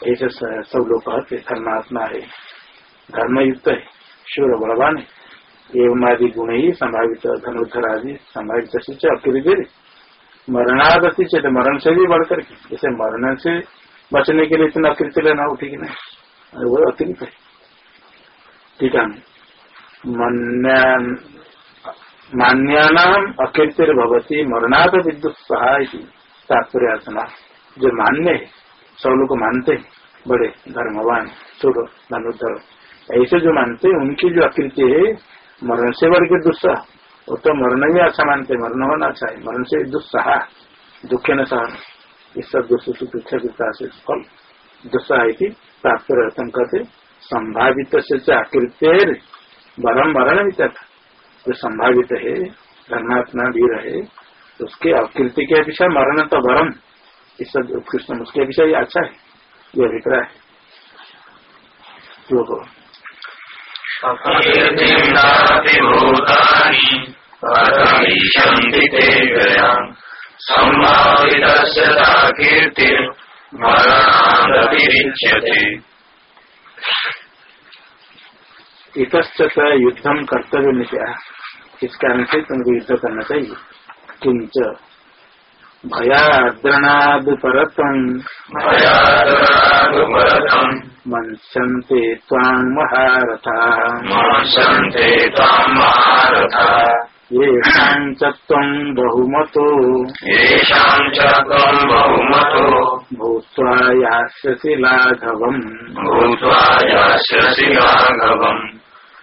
ऐसे सब लोग कहते, धर्मात्मा है धर्म युक्त है, शूर बलवान है। एवं आदि गुण ही संभावित धनुधर आदि संभावित मरणादति से मरण से भी बढ़कर के, जैसे मरण से बचने के लिए इतना अकृत्य लेना ठीक नहीं वो अतिरिक्त है। ठीक है। मान्यानाम अकृत्य भवती मरणाद विद्युत सहाय तात्पर्य जो मान्य है सब लोग मानते हैं बड़े धर्मवान छोड़ो धनुधर ऐसे जो मानते हैं उनकी जो आकृति है मरण से बढ़ के दुस्साह। वो तो मरण भी अच्छा मानते मरण होना चाहिए मरण से दुस्साह दुख न सहन इस सब दुष्ट सुखा से फल दुस्साह रहते कहते संभावित से आकृत्य वरम मरण भी तक जो संभावित है, धर्मात्मा भी रहे, उसके आकृति के विषय मरण तो वरम इस उत्कृष्ट उसके विषय अच्छा है, ये अभिप्राय जो हो। इतश्च युद्धम कर्तव्य नित्या इस कारण से तुमको युद्ध करना चाहिए। किंच भयाद्रणाद परतम मंसन्ते त्वां महारथा। येषां च त्वं बहुमतो। येषां च त्वं बहुमतो। भूत्वा यास्यसि लाघवम्। भूत्वा यास्यसि लाघवम्।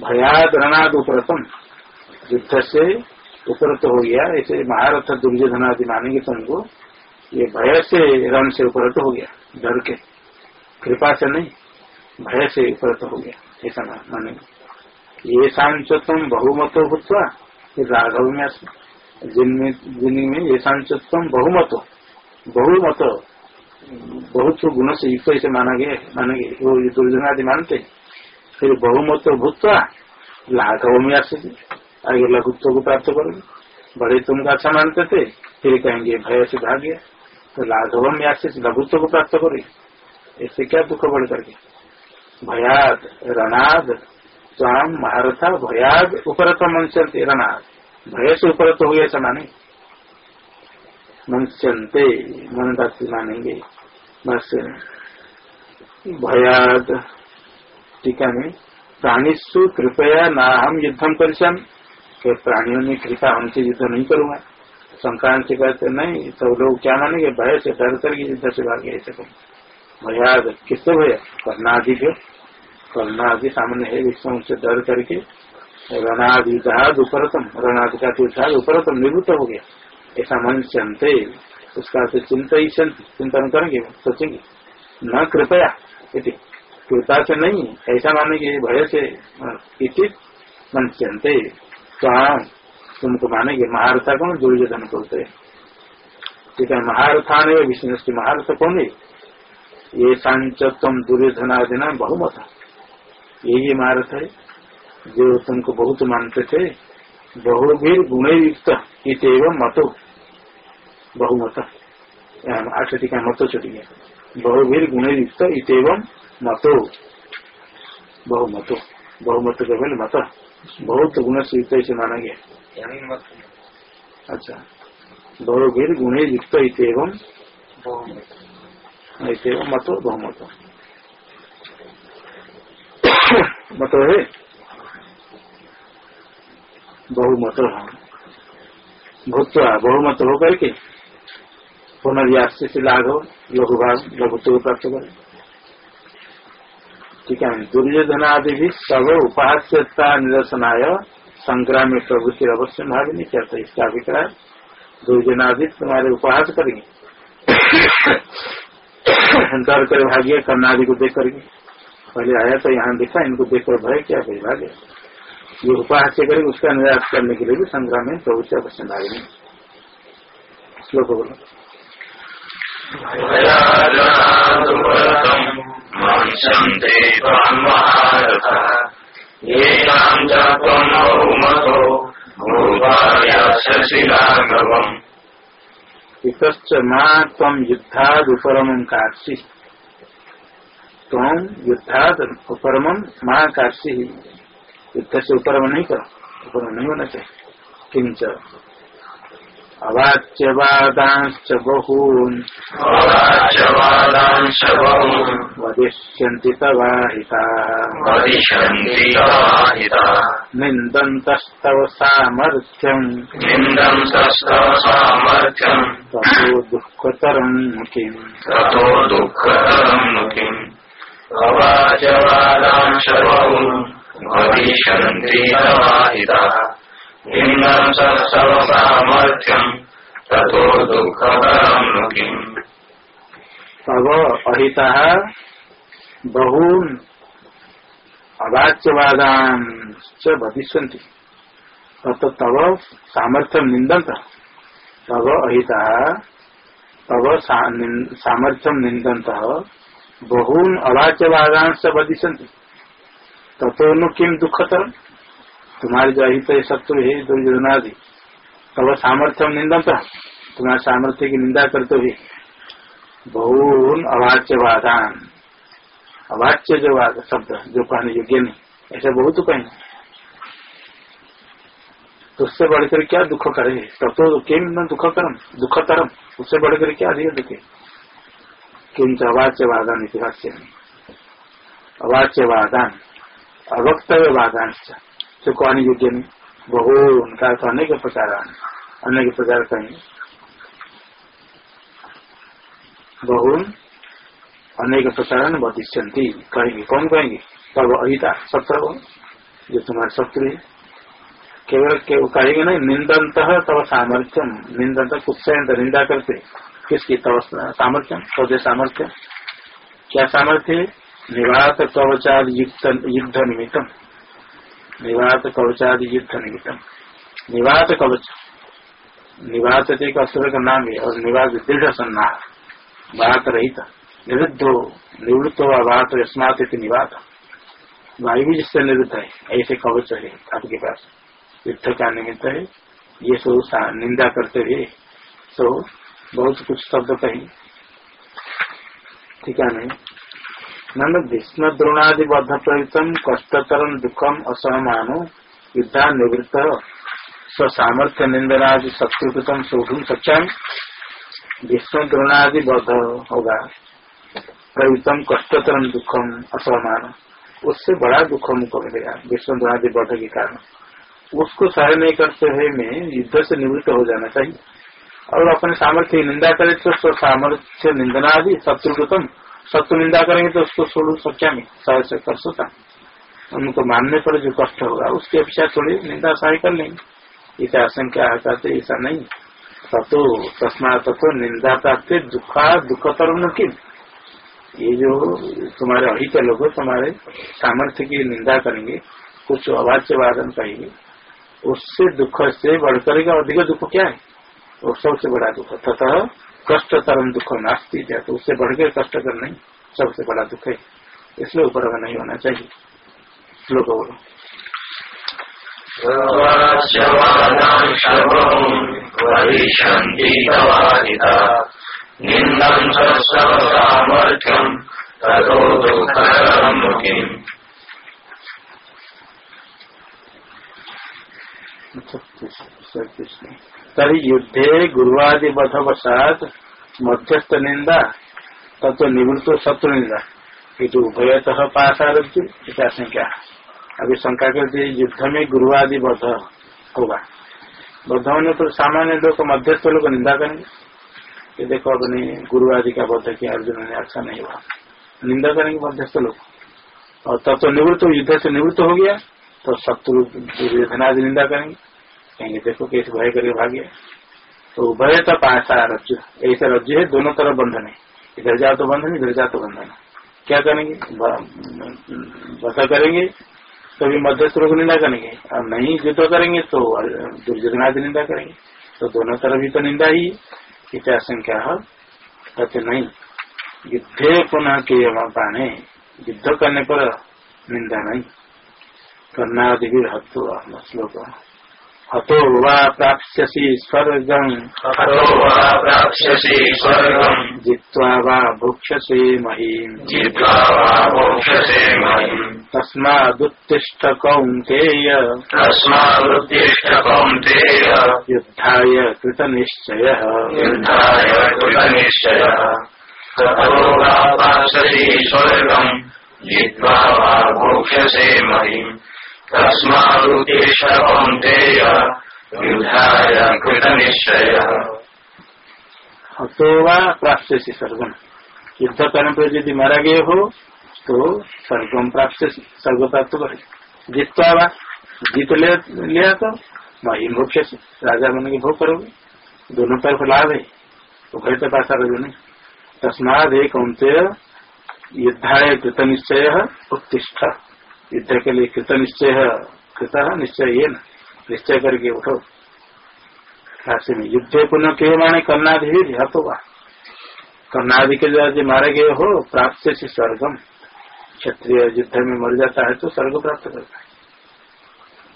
भयादरणाद उपरतम युद्ध से उपरत हो गया। ऐसे महारथ दुर्योधन आदि मानेंगे तुमको ये भय से रण से उपरत हो गया, डर के। कृपा से नहीं, भय से उपरत हो गया, ऐसा मानेंगे। ये सांच तुम बहुमतो फिर राघव में जिनमें जिनमें ये सांच तुम बहुमतो, बहुमत बहुत गुण से युक्त ऐसे माना गया माना गया वो आदि मानते हैं। फिर बहुमत भूतवा लाघव में आस आगे लघुत्व को प्राप्त करोगे। बड़े तुमका अच्छा मानते थे, फिर कहेंगे, भय से भाग गया। तो लाघव में आस लघुत्व को प्राप्त करोगे। इससे क्या दुख बढ़ करके भयाद, रणाद स्वाम महारथा, भयाद, उपरत मंचनते रणाद। भय से उपरत हो गया ऐसा माने। मंचनते मन मानेंगे। भयाद टीका में, प्राणीसु कृपया ना हम युद्धम परिश्रम के प्राणियों ने कृपा हमसे युद्ध नहीं करूँगा। संक्रांत से कहते नहीं सब लोग क्या मानेंगे? भय से डर करके युद्ध से भाग, ऐसे कहूँ भयाद किससे भय? कर्णादि के। कर्णादि सामने है विष्णु से डर करके। रणादिदाद उपरतम रणादि का तीर्थाद उपरतम निवृत्त हो गया। ऐसा मन चंते उसका तो चिंता ही चिंतन करेंगे, सोचेंगे। न कृपया कृपा से नहीं, ऐसा मानेंगे भय से इति मन चंते। तो हाँ तुमको मानेंगे महारथा कौन? दुर्योधन बोलते ठीक है महारथान है विष्णु की महारथ कौन है ये सांच तुम दुर्योधनादि बहुमत यही महारथ है, जो तुमको बहुत मानते थे बहुवीर गुण युक्त इतव मतो। बहुमत। आठ टीका मतो चुटी है। बहुवीर गुण युक्त इतव मतो। बहुमतो। बहुमत के पहले मत? बहुत गुण युक्त इसे माना अच्छा। बहुवीर गुण युक्त इतव इतव मतो बहुमतो। मतो है? बहुमत। भूतवा बहुमत होकर के? पुनर्यास से लाघव लघु भाग लघुत्व प्राप्त करे ठीक है दुर्योधन आदि भी सब उपास्यता निदर्शनाय संग्राम प्रवृत्ति अवश्य भाग नहीं करता इसका अभिप्राय दुर्योधन आदि तुम्हारे उपहास करेंगे। डर कर भागिए, कर्णादि को देख करके। पहले आया तो यहाँ देखा, इनको देखकर भय क्या भाई भागे। ये उपहास से करेंगे, उसका निराश करने के लिए भी संग्राम में से अवश्य भागेंगे श्लोक बोलो मंशन्ते महारथः येषाम् च त्वम् बहुमतो भूपाय शशिलाघवम् इतश्च माँ तम युद्धाद उपरम काशी उपरम माँ काशी युद्ध से उपरम नहीं करो उपरम नहीं होना चाहिए किंच अवाच्यवादांश्च बहून्। अवाच्यवादांश बहुन्। वदिष्यन्ति तवाहिताः वदिष्यन्ति तवाहिताः निन्दन्तस्तव सामर्थ्यम्। निन्दम् तस्तव सामर्थ्यम्। ततो दुःखतरम् किम्। ततो दुःखतरम् किम्। अवाचवादांश बहुन्। वदिष्यन्ति तवाहिताः निन्दम् तस्तव सामर्थ्यम् ततो दुःखतरम् नु किम् तव अहिता बहून् अवाच्यवादान भविष्यन्ति तत् तव सामर्थ्यम निंदंत तव अहिता सा- सामर्थ्यम निंदंत बहून अवाच्यवादान भविष्यन्ति ततो नु किम दुखतर तुम्हारे जो अहित है शत्रु है दुर्योधनादि तव सामर्थ्यम निंदंत तुम्हारे सामर्थ्य की निंदा करते हुए। बहुन अवाच्यवादान। अवाच्य जो वाद शब्द, जो कहने योग्य नहीं। ऐसा बहुत कहें। तो उससे बढ़कर क्या दुख करे? तब तो किम न दुख करम दुख तरम उससे बढ़कर क्या अधिक दुखे किंच अवाच्यवादान इतिहास में। अवाच्यवादान। अवक्तव्य वादान जो कहने योग्य नहीं बहु उनका तो अनेक प्रकार अनेक प्रकार कहेंगे बहुन अनेक प्रकार बदिष्यंती कहेंगे, कौन कहेंगे? तब अहिता शत्रु जो तुम्हारे शत्रु है। केवल के कहेंगे नहीं निंदंत तब सामर्थ्यम। निंदंत कुत्सयंत निंदा करते। किसकी? तब सामर्थ्यम सौदे सामर्थ्य क्या सामर्थ्य? निवात युक्त युद्ध निमित्तम निवात कवचाद युद्ध निमित्तम। निवात कवच। निवात एक असुर का नाम है, और निवात दृढ़ सन्नाह बात रहित निरुद्धो, निवृत्त हुआ बात अस्मात निवात वायु भी जिससे निरुद्ध है, ऐसे कवच है आपके पास। युद्ध का निमित्त है, ये सब निंदा करते हुए तो बहुत कुछ शब्द कही। ठीक है, नहीं? नन भीष्म द्रोणादि बद्ध प्रयुक्तम कष्टतरम दुखम असहमानो युद्धा निवृत्त स्वसामर्थ्य निंदनादि शत्रुकृतम शोधुम सच्चा भीष्म द्रोणादि बद्ध होगा प्रयुक्तम कष्टतरम दुखम असहमान। उससे बड़ा दुख मुझको मिलेगा भीष्म द्रोणादि बद्ध के कारण। उसको सहन नहीं करते हुए में युद्ध से निवृत्त हो जाना चाहिए। और अपने सामर्थ्य निंदा करे तो स्व सामर्थ्य निंदना आदि शत्रुकृतम शत्रु निंदा करेंगे तो उसको छोड़ो सच्चा में से कर सकता उनको मानने पर जो कष्ट होगा, उसकी अपेक्षा थोड़ी निंदा सहाय कर लेंगे। इसे आशंका कहते ऐसा नहीं। तत्व तस्मा तत्व निंदा प्राप्त दुखा दुखतर किन ये जो तुम्हारे अहित लोग, तुम्हारे सामर्थ्य की निंदा करेंगे, कुछ अवाच्य वादन कहेंगे उससे दुख से बढ़कर अधिक दुख क्या है? वो सबसे बड़ा दुख तथा कष्ट तरम दुख नास्ती है तो उससे बढ़ बढ़कर कष्ट कर नहीं सबसे बड़ा दुख है। इसलिए ऊपर नहीं होना चाहिए। श्लोक बोलो। तस्तव सामर्थ्यम् ततो दुःखकरम् किम् तरी युद्धे गुरुवादि बधवसात मध्यस्थ निंदा तत्व निवृत्त शत्रु निंदा जो उभयतः पासारज्जु इस संख्या अभी शंका करते युद्ध में गुरुवादि बध होगा। बद्ध होने पर सामान्य लोग मध्यस्थ लोग निंदा करेंगे। ये देखो अपने गुरुवादि का बद्ध किया, अर्जुन ने अच्छा नहीं हुआ। निंदा करेंगे मध्यस्थ लोग। और तब तो निवृत्त, युद्ध से निवृत्त हो गया तो शत्रु दुर्योधनादि निंदा करेंगे। कहेंगे देखो कैसे भय करके भाग्य तो भय तो पासा रज्जु ऐसे रज्जु है, दोनों तरफ़ बंधन है। इधर जाओ तो बंधन, इधर जाओ तो बंधन क्या करेंगे? बता करेंगे, कभी मध्य को निंदा करेंगे। और नहीं युद्ध करेंगे तो दुर्योधनादि निंदा करेंगे। तो दोनों तरफ़ ही तो निंदा ही क्या संख्या कहते नहीं। युद्धे पुनः के पाने। युद्ध करने पर निंदा नहीं। करना भी हत्व श्लोक हतो वा प्राप्स्यसि स्वर्गम्। हतो वा प्राप्स्यसि स्वर्गम्। जित्वा वा भुक्ष्यसे महीम्। जित्वा वा भोक्ष्यसे महीम्। तस्मादुत्तिष्ठ कौन्तेय तस्मादुत्तिष्ठ कौन्तेय युद्धाय कृतनिश्चयः। युद्धाय कृतनिश्चयः। ततो वा प्राप्स्यसि स्वर्गम्। जित्वा वा भोक्ष्यसे महीम्। कृतनिश्चयः। हतो वा प्राप्स्यसि स्वर्गम युद्ध करने पर यदि मारा गए हो तो स्वर्गम प्राप्त स्वर्ग प्राप्त करे जितवा वा, जीत ले लिया तो वही मोक्ष से राजा बन के भोग करोगे। दोनों तरफ़ लाभ। है तो घर तो पासा रहो नहीं तस्माद एक युद्धाय कृत निश्चय उत्तिष्ठ। युद्ध के लिए कृत निश्चय कृत निश्चय ये न। निश्चय करके उठो। राशि में युद्ध पुनः के माने कर्णाधि हतोगा कर्णादि के जो मारे गए हो, प्राप्त से स्वर्गम। क्षत्रिय युद्ध में मर जाता है तो स्वर्ग प्राप्त करता है।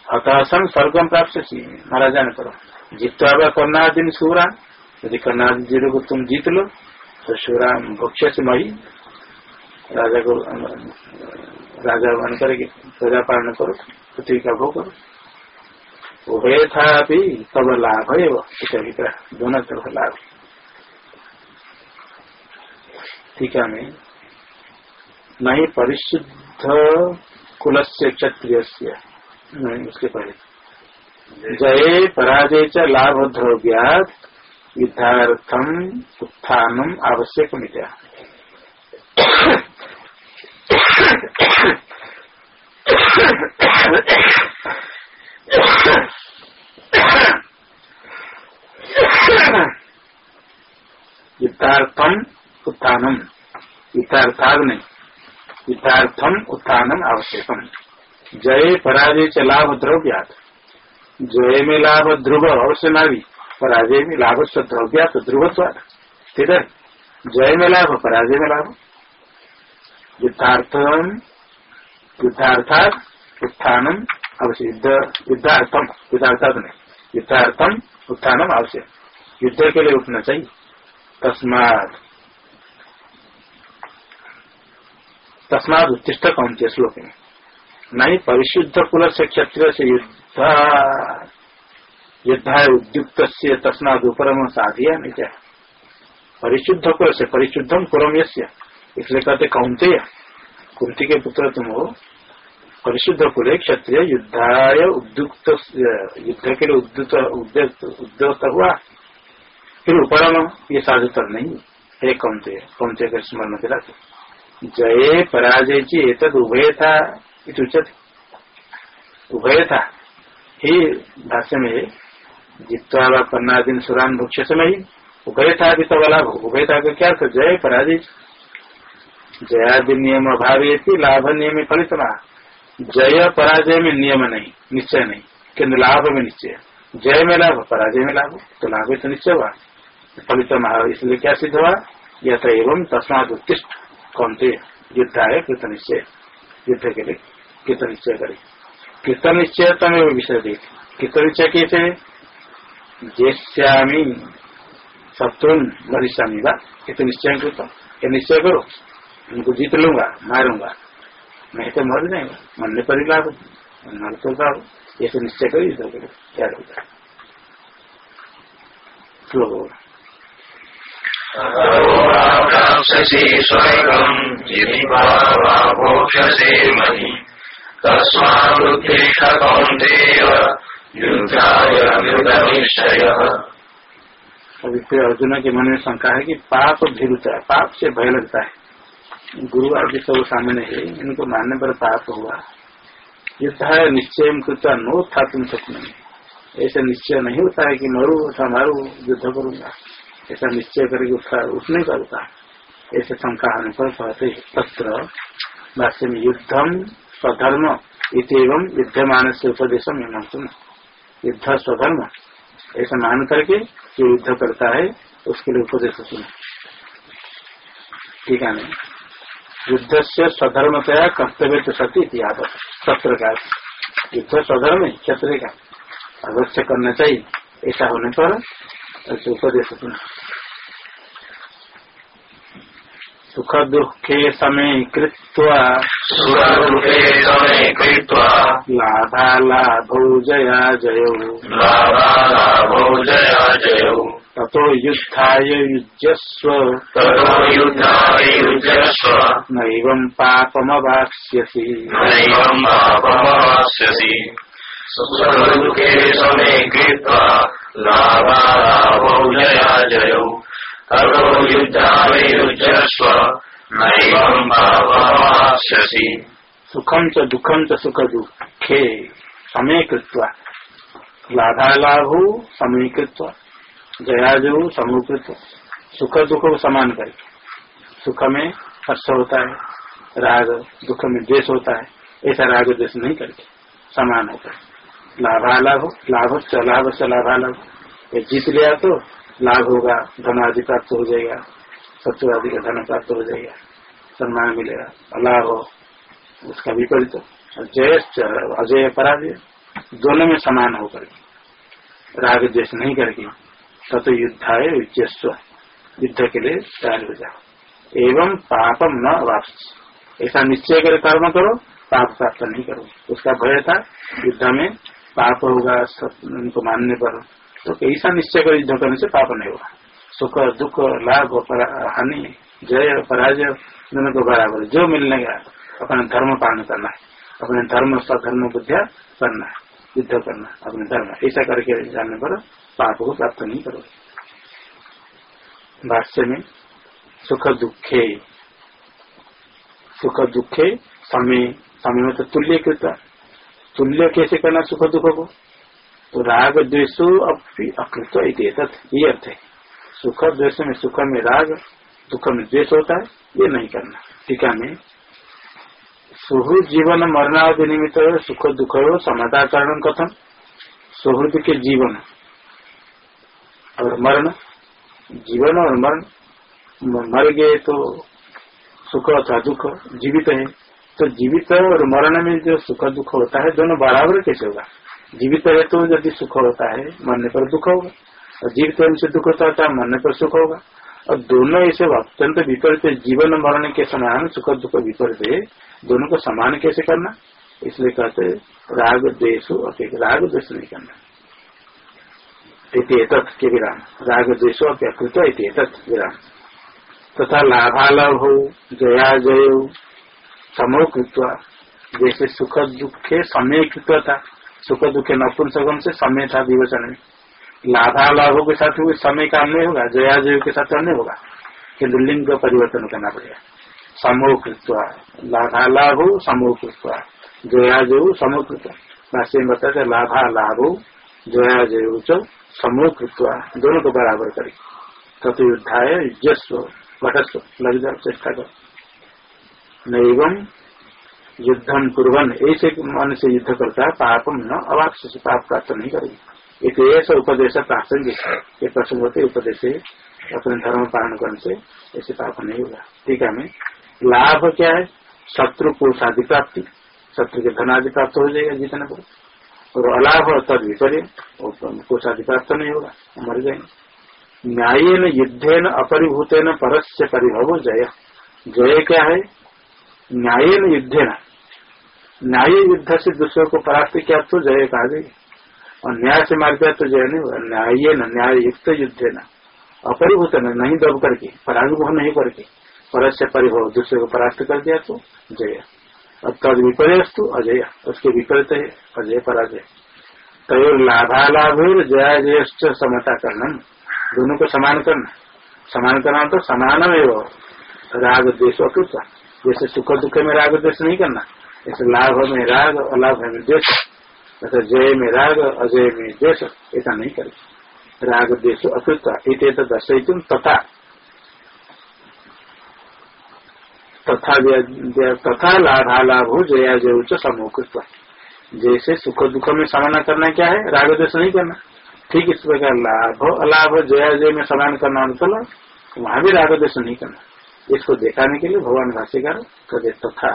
अतः सन स्वर्गम प्राप्त मारा जाने पर, जीतवा कर्णादि सूरा यदि कर्णादि ज़ीरो को तुम जीत लो तो सूरा भक्ष्य से मही राजा को राजा बन करके प्रजा पालन करो पृथ्वी का भोग करो। उभय था भी तब लाभ है अभिप्राय। दोनों तरफ़ लाभ। है, मैं नहीं परिशुद्ध कुल से क्षत्रिय उसके पहले। जय पराजय च लाभ द्रव्यात युद्धार्थम उत्थानम आवश्यक मिटा युद्धार्थम उत्थानम युद्धार्थाग नहीं युद्धार्थम उत्थानम आवश्यकम। जय पराजय च लाभ द्रव्यात। जय में लाभ ध्रुव अवश्य नावी पराजय में लाभ से द्रव्यात ध्रुवत्वाद ठीक है जय में लाभ, पराजय में लाभ। युद्धार्थम युद्धार्थात उत्थानम युद्ध युद्धार्थम युद्धार्थात नहीं युद्धार्थम उत्थानम आवश्यक युद्ध के लिए उठना चाहिए तस्मात तस्मात उत्तिष्ठ कौनते श्लोक में नहीं परिशुद्ध कुल से क्षत्रिय से युद्ध युद्धा उद्युक्त से तस्माद उपरम साधिया नहीं क्या परिशुद्ध कुल से परिशुद्धम कुरम यस्य इसलिए कहते कौनते कुंती के पुत्र तुम हो परिशुद्ध कुल क्षत्रिय युद्धाय उद्युक्त युद्ध के लिए उद्युक्त उद्योग हुआ। फिर उपरम, ये साधुतर नहीं। है कौनते कौनते का स्मरण दिलाते जय पराजय जी एक उभय था उचित उभय था ही भाष्य में जित्वा व कर्णादीन सुरान भक्ष्य समय उभय था अभी तो लाभ उभय था क्या जय पराजय जयादि नियम अभाव लाभ नियम फलित जय पराजय में नियम नहीं, निश्चय नहीं। किन्तु लाभ में निश्चय। जय में लाभ, पराजय में लाभ तो लाभ तो निश्चय हुआ। फलित इसलिए क्या सिद्ध हुआ? यथ एवं तस्माद उत्तिष्ठ। कौन थे? युद्ध है, कृत निश्चय। युद्ध के लिए कृत निश्चय करे। कृत निश्चय तमें विषय देख। कृत निश्चय कैसे जेष्यामी शत्रु भरिष्यामी कृत निश्चय कृत निश्चय करो। उनको जीत लूँगा मारूँगा नहीं तो मर जाएँगे मरने पर ही लाभ मर तो लाभ ऐसे निश्चय करो करो, क्या होगा अभी अर्जुन के मन में शंका है कि पाप भिरुता, पाप से भय लगता है। गुरु आदि सब सामने है, इनको मानने पर पाप हुआ युद्ध है, निश्चय कृता नो था तुम सपने ऐसा निश्चय नहीं होता है कि मरू अथवा मारू युद्ध करूँगा। ऐसा निश्चय करके उठा, उठने का होता ऐसे शंका होने पर कहते तत्र भाष्य में युद्धम स्वधर्म इतम युद्धमान से उपदेश युद्ध स्वधर्म। ऐसा मान करके जो युद्ध करता है, उसके लिए उपदेश सुना। ठीक है युद्ध से स्वधर्मतया कर्तव्य तो सती याद सत्र का। युद्ध स्वधर्म क्षत्रिय का। अवश्य करना चाहिए। ऐसा होने पर ऐसे उपदेश सुख दुखे समय कृत्वा। कृत्वा। लाभालाभौ जया जयौ। लाभालाभौ जया जयौ। ततो युद्धाय युज्यस्व। ततो युद्धाय युज्यस्व। नैवं पापमवाप्स्यसि नैवं पापमवाप्स्यसि सुखदुःखे समे कृत्वा लाभालाभौ जया जयौ ततो युद्धाय युज्यस्व। नैवं पापमवाप्स्यसि सुखम च दुखम च सुख दुखे समय कृत्वा लाभालाभो समय कृत्वा जयाजो समूकृत सुख दुख को समान करके सुख में हर्ष होता है, राग दुख में द्वेष होता है, ऐसा राग द्वेष नहीं करके समान होता है। लाभालाभ लाभ से लाभ से लाभालाभ ये जीत लिया तो लाभ होगा धन आदि प्राप्त हो जाएगा सत्य आदि का धन प्राप्त हो जाएगा, सम्मान मिलेगा अलाभ हो, उसका विपरीत जय अजय पराजय, दोनों में समान होकर राग द्वेष नहीं करके तत् युद्धाय युजस्व युद्ध के लिए तैयार हो जाओ। एवं पापम न वापस ऐसा निश्चय कर कर्म करो, पाप प्राप्त नहीं करो। उसका भय था, युद्ध में पाप होगा उनको मानने पर। तो ऐसा निश्चय कर युद्ध करने से पाप नहीं होगा। सुख, दुख, लाभ हानि, जय, पराजय, दोनों को बराबर जो मिलने का अपना धर्म पालन करना है। अपने धर्म स्वधर्म बुद्धिया करना है। युद्ध करना, अपने धर्म। ऐसा करके जानने पर पाप को प्राप्त नहीं करो भाष्य में, सुख दुखे। सुख दुखे समय समय में तो तुल्य कृत तुल्य कैसे करना सुख दुख को? तो राग द्वेषो अकृत ये अर्थ है। सुख द्वेष में सुख में राग, दुख में द्वेष होता है, ये नहीं करना। टीका में सुहृद जीवन मरणावधि निमित्त सुख दुख समाधाकरण कथम सुहृद के जीवन और मरण, जीवन और मरण मर गए तो सुख अथवा दुख जीवित है। तो जीवित और मरण में जो सुख दुख होता है, दोनों बराबर कैसे होगा? जीवित है तो यदि सुख होता है, मरने पर दुख होगा। और जीवित होने से दुख होता है मरने पर सुख होगा। और दोनों ऐसे अत्यंत विपरीत जीवन मरण के समान सुख दुख विपरीत है दोनों को समान कैसे करना? इसलिए कहते राग द्वेश राग द्वेष नहीं करना। के विराम। राग द्वेशो विराम। तथा लाभालाभ हो जया जय समो कृत्वा, जैसे सुख दुखे समय कृत्व था सुख दुखे नपुंसकम से समय था दिवसन में लाभालाभों के साथ समय का अन्य होगा जया जय के साथ अन्य होगा। किन्तु लिंग परिवर्तन करना पड़ेगा। समो कृत्वा लाभालाभ समो कृत्वा जया जय समो कृत्वा भाष्य में बताते लाभा लाभो जया जय समूह कृत्वा दोनों को बराबर करे। तथा युद्धाय युजस्व घटस्व लग जाओ चेष्टा कर। नैवम युद्धम कुरन ऐसे मन से युद्ध करता है पापम न अवाक से पाप प्राप्त नहीं करेगी। एक ऐसा उपदेश प्रासंगिक। है ये प्रसंग होते उपदेश अपने धर्म पालन करने से ऐसे पाप नहीं होगा। ठीक है हमें लाभ क्या है? शत्रु पुरुषादि प्राप्ति। शत्रु के धनादि प्राप्त हो जाएगा जितने को। और अलाभ तद विपर्य कुछ अधिकार तो नहीं होगा मर जाएँगे। न्याय न युद्धे न अपरिभूत न परस्य परिभव जय। जय क्या है? न्याय न युद्धे न न्याय युद्ध से दूसरे को परास्त किया तो जय कहा गई और न्याय से मार दिया तो जय नहीं होगा न्याय न न्याय युक्त युद्धे न अपरिभूत नहीं दब करके परानुभव नहीं करके। परस्य परिभव दूसरे को परास्त कर दिया तो जय तद विपर्यस्तु अजय। उसके विपरीत है, अजय पराजय। तय लाभालाभ जया जयश्च समता करना दोनों को समान करना। समान करना तो समान है वो राग अकृत। जैसे सुख दुख में राग द्वेष नहीं करना। जैसे लाभ में राग, अलाभ में जैसे जय में राग, अजय में द्वेष, ऐसा नहीं करे राग द्वेष अकृत। इत दर्शयितुम तथा। तथा तथा लाभा लाभ हो, जया जय समूकृत जैसे सुख दुख में सामना करना क्या है? राग देश नहीं करना। ठीक इस प्रकार लाभ अलाभ जया जय में समान करना मतलब वहाँ भी राग देश नहीं करना। इसको दिखाने के लिए भगवान भाष्यकार कहते तथा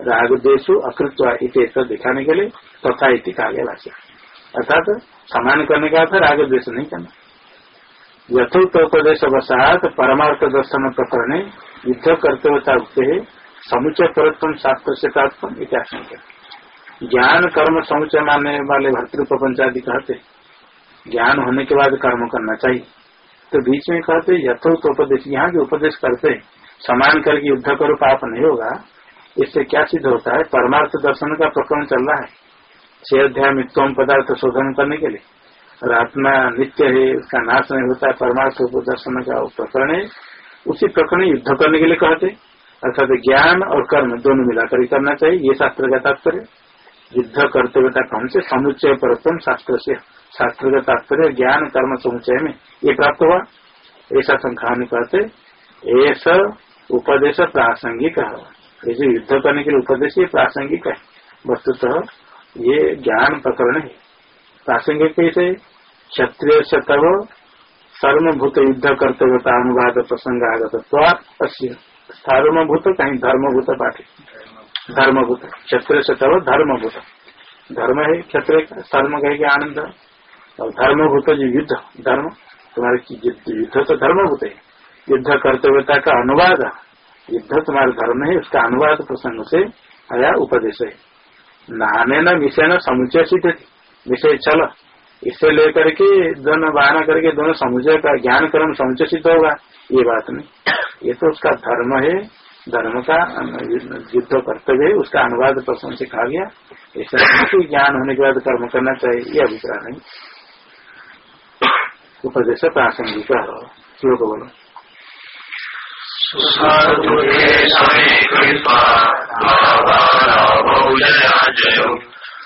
राग देशु अकृत्व इत दिखाने के लिए तथा इति कहा गया अर्थात समान करने का अर्थ राग द्वेष नहीं करना। यथोत्तोपदेश वसात, परमार्थ दर्शन प्रकरण युद्ध कर्तव्यता उगते है समुचय परत्म शास्त्र से तात्म इतिहास ज्ञान, कर्म समुचय मानने वाले भर्तृप्रपंचादि कहते ज्ञान होने के बाद कर्म करना चाहिए। तो बीच में कहते यथोक्त उपदेश, यहाँ जो उपदेश करते समान करके युद्ध करो, पाप नहीं होगा। इससे क्या सिद्ध होता है? परमार्थ दर्शन का प्रकरण चल रहा है। छह अध्याय मित्वम पदार्थ शोधन करने के लिए। और आत्मा नित्य है, उसका नाश नहीं होता है परमार्थ दर्शन का प्रकरण है। उसी प्रकरण युद्ध करने के लिए कहते अर्थात ज्ञान और कर्म दोनों मिलाकर ही करना चाहिए। ये शास्त्र का तात्पर्य युद्ध कर्तव्यता कौन से समुच्चय परतम शास्त्र से शास्त्र का तात्पर्य ज्ञान, कर्म, समुच्चय में ये प्राप्त हुआ। ऐसा संख्यान कहते ऐसा उपदेश प्रासंगिक है। ऐसे युद्ध करने के लिए उपदेश ये प्रासंगिक है। वस्तुतः ये ज्ञान प्रकरण है। प्रासंगिक कैसे? क्षत्रिय शतव सर्वभूत युद्ध कर्तव्यता अनुवाद प्रसंग आगत सर्वभूत कहीं धर्मभूत पाठे। धर्मभूत, क्षत्रिय शतव धर्मभूत। धर्म है क्षत्रिय का कह आनंद। और धर्मभूत जो युद्ध, धर्म, तुम्हारे युद्ध तो धर्मभूत है। युद्ध कर्तव्यता का अनुवाद। युद्ध तुम्हारा धर्म है, उसका अनुवाद प्रसंग से आया उपदेश है। नहाने न विषय न समुचय सिद्ध विषय चल। इसे लेकर के दोनों बहाना करके दोनों समुचय का ज्ञान कर्म समुचय सिद्ध होगा। ये बात नहीं। ये तो उसका धर्म है, धर्म का युद्ध कर्तव्य है, उसका अनुवाद प्रसंग से कहा गया। ऐसा नहीं ज्ञान होने के बाद कर्म करना चाहिए, ये अभिप्राय नहीं। उपदेश प्रासंगिक श्लोक बोलो।